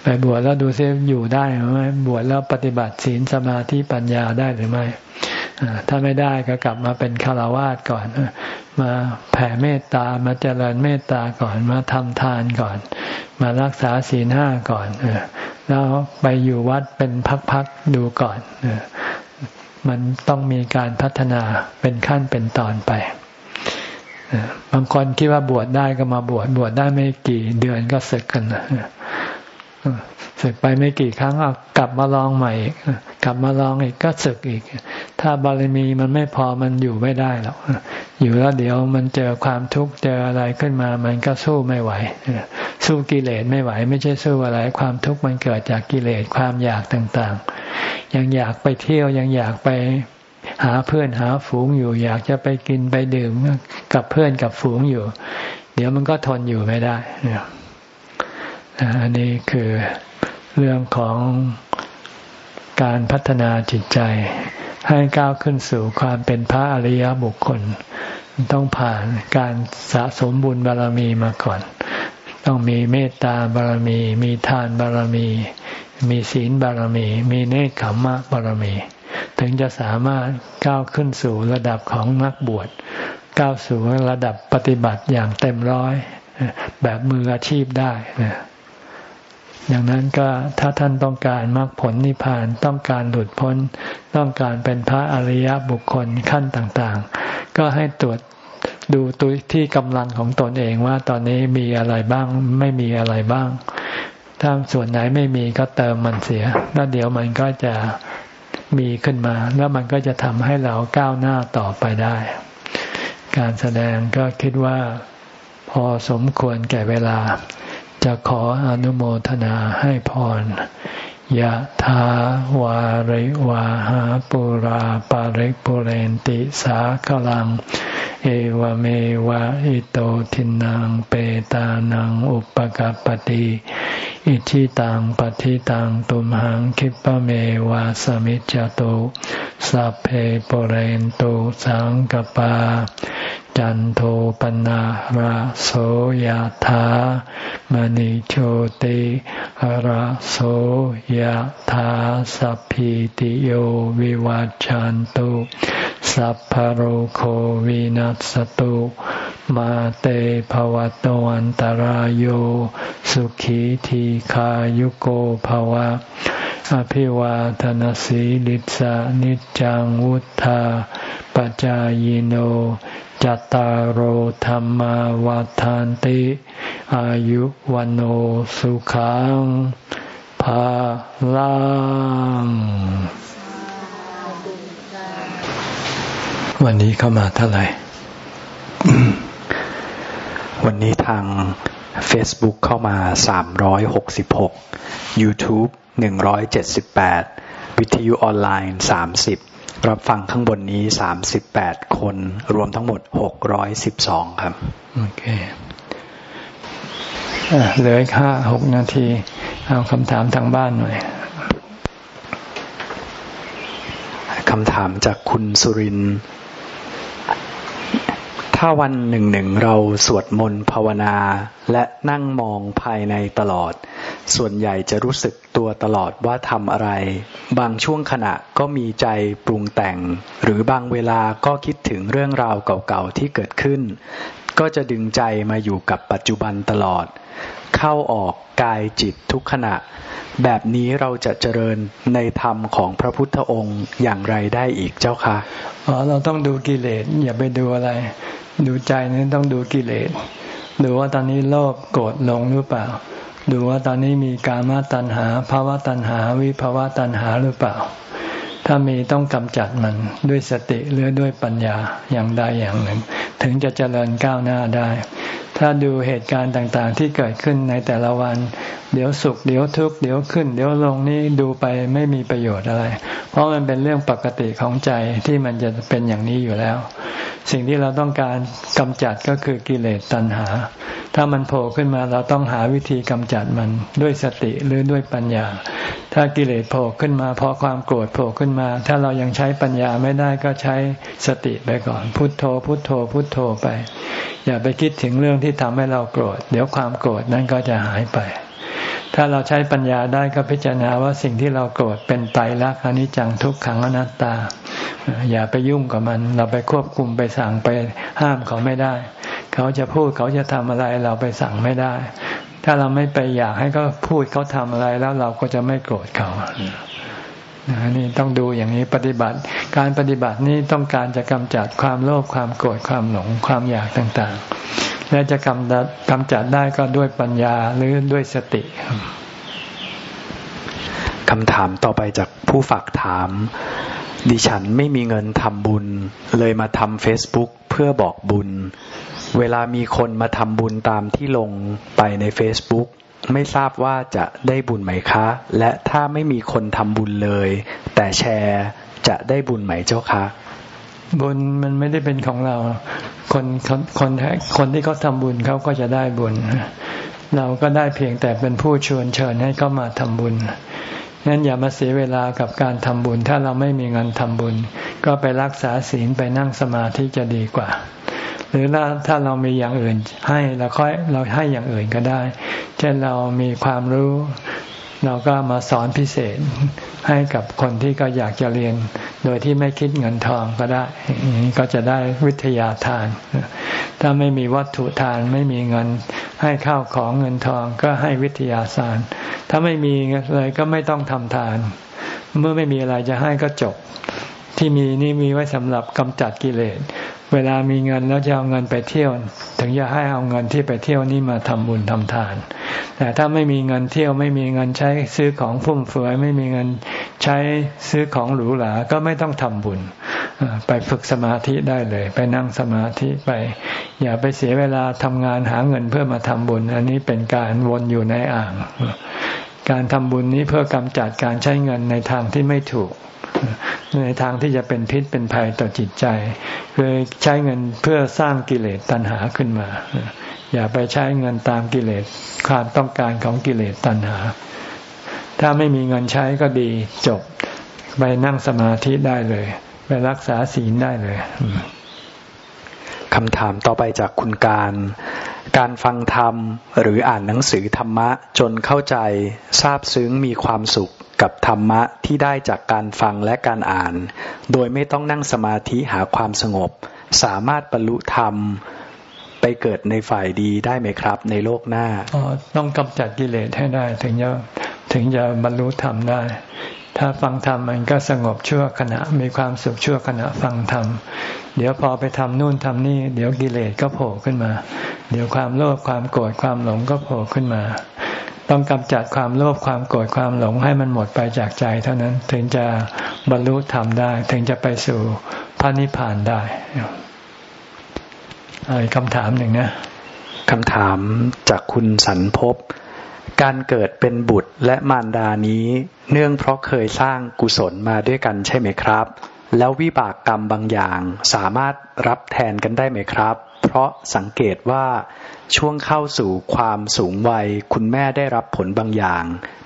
A: ไปบวชแล้วดูซิอยู่ได้หรือไม่บวชแล้วปฏิบัติศีลสมาธิปัญญาได้หรือไม่ถ้าไม่ได้ก็กลับมาเป็นคาวาสก่อน มาแผ่เมตตามาเจริญเมตตาก่อน มาทำทานก่อน มารักษาศีลห้าก่อนแล้วไปอยู่วัดเป็นพักๆดูก่อน มันต้องมีการพัฒนาเป็นขั้นเป็นตอนไปบางคนคิดว่าบวชได้ก็มาบวชบวชได้ไม่กี่เดือนก็ศึกกัน ศึกไปไม่กี่ครั้งเอากลับมาลองใหม่อีกกลับมาลองอีกก็ศึกอีก ถ้าบารมีมันไม่พอมันอยู่ไม่ได้หรอกอยู่แล้วเดี๋ยวมันเจอความทุกข์เจออะไรขึ้นมา มันก็สู้ไม่ไหวสู้กิเลสไม่ไหว ไม่ใช่สู้อะไร ความทุกข์มันเกิดจากกิเลสความอยากต่างๆ ยังอยากไปเที่ยวยังอยากไปหาเพื่อนหาฝูงอยู่ อยากจะไปกินไปดื่มกับเพื่อนกับฝูงอยู่ เดี๋ยวมันก็ทนอยู่ไม่ได้ อันนี้คือเรื่องของการพัฒนาจิตใจ ให้ก้าวขึ้นสู่ความเป็นพระอริยบุคคล ต้องผ่านการสะสมบุญบารรมีมาก่อน ต้องมีเมตตาบารรมี มีทานบารรมี มีศีลบารรมี มีเนคขมมะบารรมี ถึงจะสามารถก้าวขึ้นสู่ระดับของนักบวชก้าวสู่ระดับปฏิบัติอย่างเต็มร้อย แบบมืออาชีพได้นะ อย่างนั้นก็ถ้าท่านต้องการมรรคผลนิพพานต้องการหลุดพ้น ต้องการเป็นพระอริยบุคคลขั้นต่างๆ ก็ให้ตรวจดูตัวที่กำลังของตนเองว่าตอนนี้มีอะไรบ้าง ไม่มีอะไรบ้าง ถ้าส่วนไหนไม่มีก็เติมมันเสีย แล้วเดี๋ยวมันก็จะมีขึ้นมา แล้วมันก็จะทำให้เราก้าวหน้าต่อไปได้ การแสดงก็คิดว่าพอสมควรแก่เวลา จะขออนุโมทนาให้พรยะถาวาริวาหาปุราปาริกปุเรนติสาขลัง เอวเมวะอิโตทินังเปตานังอุปกัปติอิชิตังปฏิตังตุมหังคิปะเมวะสมิจจตุสัพเพปุเรนตุสังกปา จันโทปนะระโสยธามณิโชติระโสยธาสัพพิติโยวิวัจจันตุสัพพโรโควินัสตุ มาเตภวะตวันตารโยสุขีทีขายุโกภวะ อภิวาทนสีลิสานิจังวุธาปจายโนจตารโหธรรมวาทานติ อายุวันโอสุขังภาลังวันนี้เข้ามาเท่าไหร่
B: วันนี้ทาง Facebook เข้ามา 366 YouTube 178 วิทยุออนไลน์ 30 รับฟังข้างบนนี้ 38 คน รวมทั้งหมด 612 ครับ
A: โอเคเหลืออีกห้าหกนาที เอาคำถามทางบ้านหน่อย
B: คำถามจากคุณสุรินทร์ถ้าวันหนึ่งหนึ่งเราสวดมนต์ภาวนาและนั่งมองภายในตลอด ส่วนใหญ่จะรู้สึกตัวตลอดว่าทำอะไร บางช่วงขณะก็มีใจปรุงแต่ง หรือบางเวลาก็คิดถึงเรื่องราวเก่าๆที่เกิดขึ้น ก็จะดึงใจมาอยู่กับปัจจุบันตลอด เข้าออกกายจิตทุกขณะ แบบนี้เราจะเจริญในธรรมของพระพุทธองค์อย่างไรได้อีกเจ้าคะ
A: อ๋อเราต้องดูกิเลสอย่าไปดูอะไร ดูใจนี้ต้องดูกิเลสดูว่าตอนนี้โลภโกรธหลงหรือเปล่า ดูว่าตอนนี้มีกามตัณหาภาวะตัณหาวิภาวะตัณหาหรือเปล่า ถ้ามีต้องกำจัดมันด้วยสติหรือด้วยปัญญาอย่างใดอย่างหนึ่ง ถึงจะเจริญก้าวหน้าได้ ถ้าดูเหตุการณ์ต่างๆที่เกิดขึ้นในแต่ละวันเดี๋ยวสุขเดี๋ยวทุกข์เดี๋ยวขึ้น เดี๋ยวลงนี่ดูไปไม่มีประโยชน์อะไร เพราะมันเป็นเรื่องปกติของใจที่มันจะเป็นอย่างนี้อยู่แล้ว สิ่งที่เราต้องการกำจัดก็คือกิเลสตัณหา ถ้ามันโผล่ขึ้นมาเราต้องหาวิธีกำจัดมันด้วยสติหรือด้วยปัญญา ถ้ากิเลสโผล่ขึ้นมาเพราะความโกรธโผล่ขึ้นมา ถ้าเรายังใช้ปัญญาไม่ได้ก็ใช้สติไปก่อน พุทโธ พุทโธ พุทโธไป อย่าไปคิดถึงเรื่องที่ทำให้เราโกรธ เดี๋ยวความโกรธนั้นก็จะหายไป ถ้าเราใช้ปัญญาได้ก็พิจารณาว่าสิ่งที่เราโกรธเป็นไตรลักษณ์อนิจจังทุกขังอนัตตา อย่าไปยุ่งกับมัน เราไปควบคุมไปสั่งไปห้ามเขาไม่ได้ เขาจะพูดเขาจะทำอะไรเราไปสั่งไม่ได้ ถ้าเราไม่ไปอยากให้เขาพูดเขาทำอะไรแล้วเราก็จะไม่โกรธเขานี่ต้องดูอย่างนี้ปฏิบัติ การปฏิบัตินี้ต้องการจะกำจัดความโลภความโกรธความหลงความอยากต่างๆ และจะกำจัดกำจัดได้ก็ด้วยปัญญาหรือด้วยสติ
B: คำถามต่อไปจากผู้ฝากถาม ดิฉันไม่มีเงินทำบุญ เลยมาทำเฟซบุ๊กเพื่อบอกบุญ เวลามีคนมาทำบุญตามที่ลงไปในเฟซบุ๊กไม่ทราบว่าจะได้บุญไหมคะ และถ้าไม่มีคนทำบุญเลย แต่แชร์จะได้บุญไหมเจ้าคะ
A: บุญมันไม่ได้เป็นของเราคนคนคนคนที่เขาทำบุญเขาก็จะได้บุญ เราก็ได้เพียงแต่เป็นผู้ชวนเชิญให้เขามาทำบุญงั้นอย่ามาเสียเวลากับการทำบุญ ถ้าเราไม่มีเงินทำบุญ ก็ไปรักษาศีลไปนั่งสมาธิจะดีกว่า หรือถ้าเรามีอย่างอื่นให้เราค่อยเราให้อย่างอื่นก็ได้ เช่นเรามีความรู้ เราก็มาสอนพิเศษให้กับคนที่ก็อยากจะเรียน โดยที่ไม่คิดเงินทองก็ได้ก็จะได้วิทยาทาน ถ้าไม่มีวัตถุทานไม่มีเงินให้ข้าวของเงินทองก็ให้วิทยาทาน ถ้าไม่มีเลยก็ไม่ต้องทำทาน เมื่อไม่มีอะไรจะให้ก็จบ ที่มีนี่มีไว้สำหรับกำจัดกิเลส เวลามีเงินแล้วจะเอาเงินไปเที่ยว ถึงจะให้เอาเงินที่ไปเที่ยวนี่มาทำบุญทำทาน แต่ถ้าไม่มีเงินเที่ยวไม่มีเงินใช้ซื้อของฟุ่มเฟือยไม่มีเงินใช้ซื้อของหรูหราก็ไม่ต้องทำบุญ ไปฝึกสมาธิได้เลย ไปนั่งสมาธิไป อย่าไปเสียเวลาทำงานหาเงินเพื่อมาทำบุญ อันนี้เป็นการวนอยู่ในอ่าง การทำบุญนี้เพื่อกำจัดการใช้เงินในทางที่ไม่ถูก ในทางที่จะเป็นพิษเป็นภัยต่อจิตใจ คือใช้เงินเพื่อสร้างกิเลสตัณหาขึ้นมา อย่าไปใช้เงินตามกิเลสความต้องการของกิเลสตัณหา ถ้าไม่มีเงินใช้ก็ดีจบ ไปนั่งสมาธิได้เลย ไปรักษาศีลได้เลย
B: คำถามต่อไปจากคุณการ การฟังธรรมหรืออ่านหนังสือธรรมะจนเข้าใจทราบซึ้งมีความสุข กับธรรมะที่ได้จากการฟังและการอ่าน โดยไม่ต้องนั่งสมาธิหาความสงบ สามารถบรรลุธรรมไปเกิดในฝ่ายดีได้ไหมครับ ในโลกหน้า
A: อ๋อต้องกำจัดกิเลสให้ได้ ถึงจะถึงจะบรรลุธรรมได้ ถ้าฟังธรรมมันก็สงบชั่วขณะมีความสุขชั่วขณะฟังธรรมเดี๋ยวพอไปทำนู่นทำนี่ เดี๋ยวกิเลสก็โผล่ขึ้นมา เดี๋ยวความโลภความโกรธความหลงก็โผล่ขึ้นมา ต้องกำจัดความโลภความโกรธความหลงให้มันหมดไปจากใจเท่านั้นถึงจะบรรลุธรรมได้ ถึงจะไปสู่พระนิพพานได้อะไรคำถามหนึ่งนะ
B: คำถามจากคุณสันพบ การเกิดเป็นบุตรและมารดานี้ เนื่องเพราะเคยสร้างกุศลมาด้วยกันใช่ไหมครับ แล้ววิบากกรรมบางอย่างสามารถรับแทนกันได้ไหมครับ เพราะสังเกตว่าช่วงเข้าสู่ความสูงวัย คุณแม่ได้รับผลบางอย่าง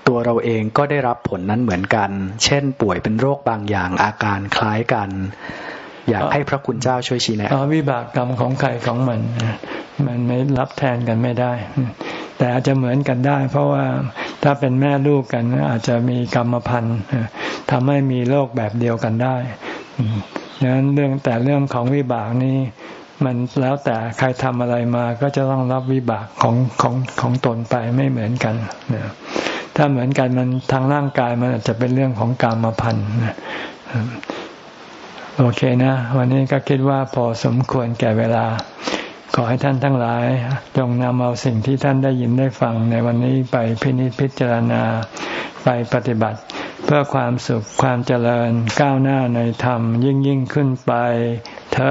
B: ตัวเราเองก็ได้รับผลนั้นเหมือนกัน เช่นป่วยเป็นโรคบางอย่างอาการคล้ายกัน อยากให้พระคุณเจ้าช่วยชี้แนะ
A: วิบากกรรมของใครของมัน มันไม่รับแทนกันไม่ได้ แต่อาจจะเหมือนกันได้ เพราะว่าถ้าเป็นแม่ลูกกัน อาจจะมีกรรมพันธุ์ทำให้มีโรคแบบเดียวกันได้ดังนั้นเรื่องแต่เรื่องของวิบากนี้ มันแล้วแต่ใครทำอะไรมาก็จะต้องรับวิบากของของของตนไปไม่เหมือนกันถ้าเหมือนกันมันทางร่างกายมันอาจจะเป็นเรื่องของกรรมพันธุ์โอเคนะ วันนี้ก็คิดว่าพอสมควรแก่เวลา ขอให้ท่านทั้งหลาย จงนำเอาสิ่งที่ท่านได้ยินได้ฟังในวันนี้ไปพินิจพิจารณาไปปฏิบัติ เพื่อความสุขความเจริญก้าวหน้าในธรรมยิ่งยิ่งขึ้นไป เธอ